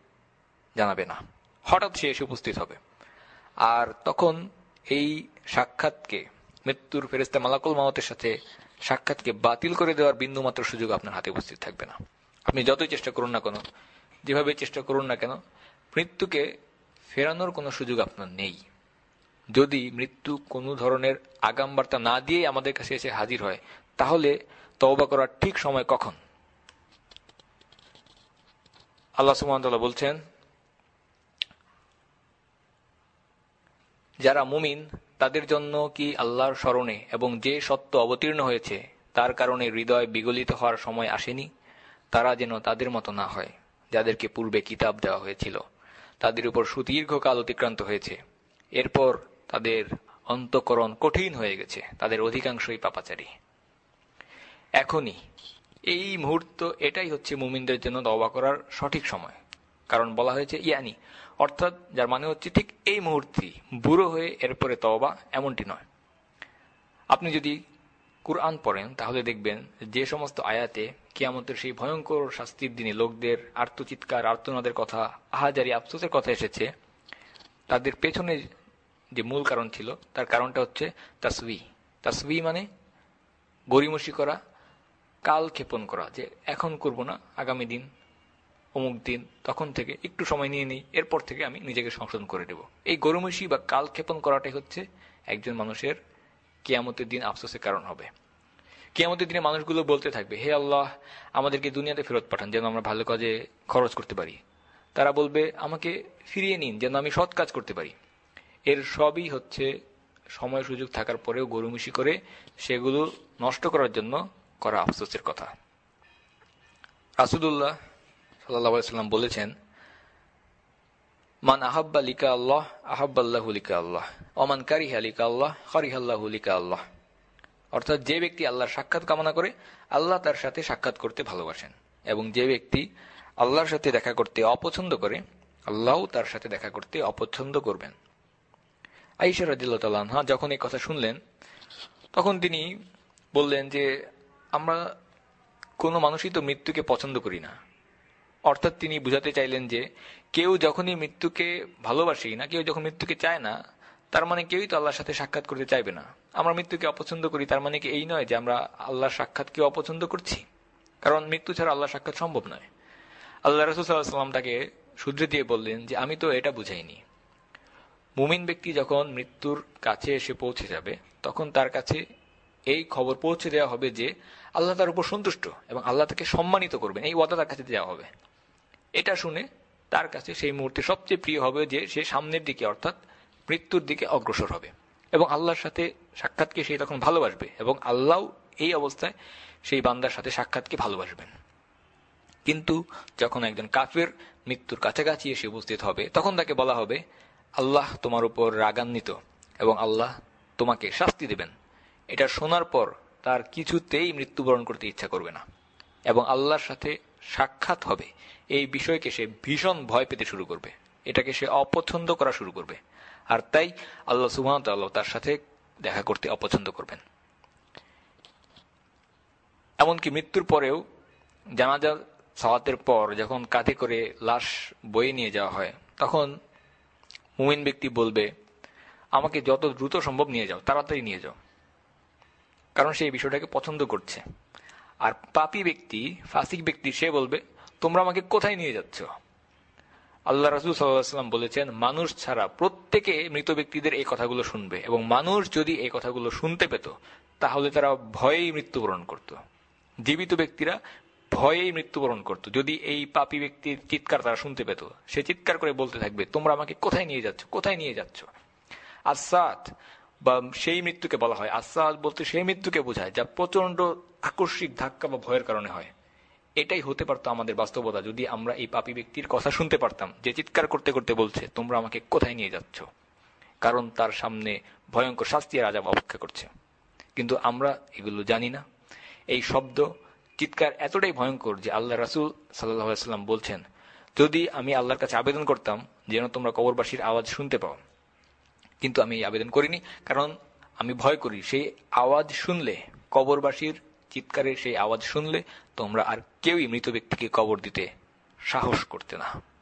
জানাবে না। হঠাৎ সে এসে উপস্থিত হবে। আর তখন এই সাক্ষাৎকে, মৃত্যুর ফেরেস্তা মালাকুল মামতের সাথে সাক্ষাৎকে বাতিল করে দেওয়ার বিন্দুমাত্র সুযোগ আপনার হাতে উপস্থিত থাকবে না। আপনি যতই চেষ্টা করুন না কেন, যেভাবে চেষ্টা করুন না কেন, মৃত্যুকে ফেরানোর কোনো সুযোগ আপনার নেই। যদি মৃত্যু কোনো ধরনের আগাম বার্তা না দিয়েই আমাদের কাছে এসে হাজির হয়, তাহলে তওবা করার ঠিক সময় কখন? আল্লাহ সুমতাল্লাহ বলছেন, যারা মুমিন, তাদের জন্য কি আল্লাহর স্মরণে এবং যে সত্য অবতীর্ণ হয়েছে, তার কারণে হৃদয় বিগলিত হওয়ার সময় আসেনি? তারা যেন তাদের মতো না হয়, যাদেরকে পূর্বে কিতাব দেওয়া হয়েছিল। তাদের উপর সুদীর্ঘকাল অতিক্রান্ত হয়েছে। এরপর তাদের অন্তকরণ কঠিন হয়ে গেছে, তাদের অধিকাংশই পাপাচারী। এখনই, এই মুহূর্ত এটাই হচ্ছে মুমিনদের জন্য দবা করার সঠিক সময়। কারণ বলা হয়েছে, ইয়ানি, অর্থাৎ যার মানে হচ্ছে ঠিক এই মুহূর্তেই, বুড়ো হয়ে এরপরে তওবা এমনটি নয়। আপনি যদি কুরআন পড়েন, তাহলে দেখবেন যে সমস্ত আয়াতে কিয়ামতের সেই ভয়ঙ্কর শাস্তির দিনে লোকদের আর্তচিৎকার, আর্তনাদের কথা, আহাজারি, আফসোসের কথা এসেছে, তাদের পেছনে যে মূল কারণ ছিল, তার কারণটা হচ্ছে তাসবি। তাসবি মানে গরিমসি করা, কাল ক্ষেপণ করা, যে এখন করব না, আগামী দিন, অমুক দিন, তখন থেকে একটু সময় নিয়ে নিই, এরপর থেকে আমি নিজেকে সংশোধন করে দেব। এই গরুমসি বা কাল ক্ষেপণ করাটাই হচ্ছে একজন মানুষের কেয়ামতের দিন আফসোসের কারণ হবে। কেয়ামতের দিনে মানুষগুলো বলতে থাকবে, হে আল্লাহ, আমাদেরকে দুনিয়াতে ফেরত পাঠান, যেন আমরা ভালো কাজে খরচ করতে পারি। তারা বলবে, আমাকে ফিরিয়ে নিন, যেন আমি সৎ কাজ করতে পারি। এর সবই হচ্ছে সময় সুযোগ থাকার পরেও গরুমিশি করে সেগুলো নষ্ট করার জন্য করা আফসোসের কথা। রাসুদুল্লাহ সাল্লাম বলেছেন, মান আহাব্বা লিকা আল্লাহ আহাব্বাল্লাহ লিকা আল্লাহ অমান কারিহা লিকা আল্লাহ হরিহাল্লাহ লিকা আল্লাহ। অর্থাৎ যে ব্যক্তি আল্লাহর সাক্ষাৎ কামনা করে, আল্লাহ তার সাথে সাক্ষাৎ করতে ভালোবাসেন এবং যে ব্যক্তি আল্লাহর সাথে দেখা করতে অপছন্দ করে আল্লাহ তার সাথে দেখা করতে অপছন্দ করবেন। আইসা রাজিল্লাহ যখন এই কথা শুনলেন, তখন তিনি বললেন যে, আমরা কোনো মানুষই তো মৃত্যুকে পছন্দ করি না। অর্থাৎ তিনি বুঝাতে চাইলেন যে, কেউ যখনই মৃত্যুকে ভালোবাসি না, কেউ যখন মৃত্যুকে চায় না, তার মানে কেউই তো আল্লাহর সাথে সাক্ষাৎ করতে চাইবে না। আমরা মৃত্যুকে অপছন্দ করি, তার মানে কি এই নয় যে, আমরা আল্লাহর সাক্ষাৎকে অপছন্দ করছি? কারণ মৃত্যু ছাড়া আল্লাহ সাক্ষাৎ সম্ভব নয়। আল্লাহ রসুল্লাহ সাল্লাম তাকে শুধরে দিয়ে বললেন যে, আমি তো এটা বুঝাইনি। মুমিন ব্যক্তি যখন মৃত্যুর কাছে এসে পৌঁছে যাবে, তখন তার কাছে এই খবর পৌঁছে দেওয়া হবে যে আল্লাহ তার উপর সন্তুষ্ট এবং আল্লাহ তাকে সম্মানিত করবেন। এই ওয়াদা তার কাছে দেওয়া হবে। এটা শুনে তার কাছে সেই মুহূর্তে সবচেয়ে প্রিয় হবে যে সে সামনের দিকে, অর্থাৎ মৃত্যুর দিকে অগ্রসর হবে। এবং আল্লাহর সাথে সাক্ষাৎকে সে তখন ভালোবাসবে এবং আল্লাহ এই অবস্থায় সেই বান্দার সাথে সাক্ষাৎকে ভালোবাসবেন। কিন্তু যখন একজন কাফের মৃত্যুর কাছাকাছি এসে উপস্থিত হবে, তখন তাকে বলা হবে আল্লাহ তোমার উপর রাগান্বিত এবং আল্লাহ তোমাকে শাস্তি দেবেন। এটা শোনার পর তার কিছুতেই মৃত্যুবরণ করতে ইচ্ছা করবে না এবং আল্লাহর সাথে সাক্ষাৎ হবে। এই বিষয়কে সে ভীষণ ভয় পেতে শুরু করবে। এটাকে সে অপছন্দ করা শুরু করবে। আর তাই আল্লাহ সুবাহতাল্লাহ তার সাথে দেখা করতে অপছন্দ করবেন। এমনকি মৃত্যুর পরেও জানাজা সালাতের পর যখন কাঁধে করে লাশ বয়ে নিয়ে যাওয়া হয়, তখন মুমিন ব্যক্তি বলবে, আমাকে যত দ্রুত সম্ভব নিয়ে যাও, তাড়াতাড়ি নিয়ে যাও। কারণ সে এই বিষয়টাকে পছন্দ করছে। আর পাপি ব্যক্তি, ফাসিক ব্যক্তি, সে বলবে, তোমরা আমাকে কোথায় নিয়ে যাচ্ছ? আল্লাহ রাসুল সাল্লাম বলেছেন, মানুষ ছাড়া প্রত্যেকে মৃত ব্যক্তিদের এই কথাগুলো শুনবে এবং মানুষ যদি এই কথাগুলো শুনতে পেত, তাহলে তারা ভয়েই মৃত্যুবরণ করত। জীবিত ব্যক্তিরা ভয়েই মৃত্যুবরণ করত। যদি এই পাপি ব্যক্তির চিৎকার তারা শুনতে পেত, সে চিৎকার করে বলতে থাকবে, তোমরা আমাকে কোথায় নিয়ে যাচ্ছ? কোথায় নিয়ে যাচ্ছ? আসাদ বা সেই মৃত্যুকে বলা হয়। আসাদ বলতে সেই মৃত্যুকে বোঝায়, যা প্রচণ্ড আকস্মিক ধাক্কা বা ভয়ের কারণে হয়। এটাই হতে পারতো আমাদের বাস্তবতা, যদি আমরা এই পাপি ব্যক্তির কথা শুনতে পারতাম, যে চিৎকার করতে করতে বলছে, তোমরা আমাকে কোথায় নিয়ে যাচ্ছ? কারণ তার সামনে ভয়ঙ্কর শাস্তি আর আজাব অপেক্ষা করছে। কিন্তু আমরা এগুলো জানি না। এই শব্দ চিৎকার এতটাই ভয়ঙ্কর যে আল্লাহ রাসুল সাল্লাম বলছেন, যদি আমি আল্লাহর কাছে আবেদন করতাম, যেন তোমরা কবরবাসীর আওয়াজ শুনতে পাও। কিন্তু আমি আবেদন করিনি, কারণ আমি ভয় করি। সেই আওয়াজ শুনলে, কবরবাসীর চিৎকারের সেই আওয়াজ শুনলে, তোমরা আর কেউই মৃত ব্যক্তিকে কবর দিতে সাহস করতে না।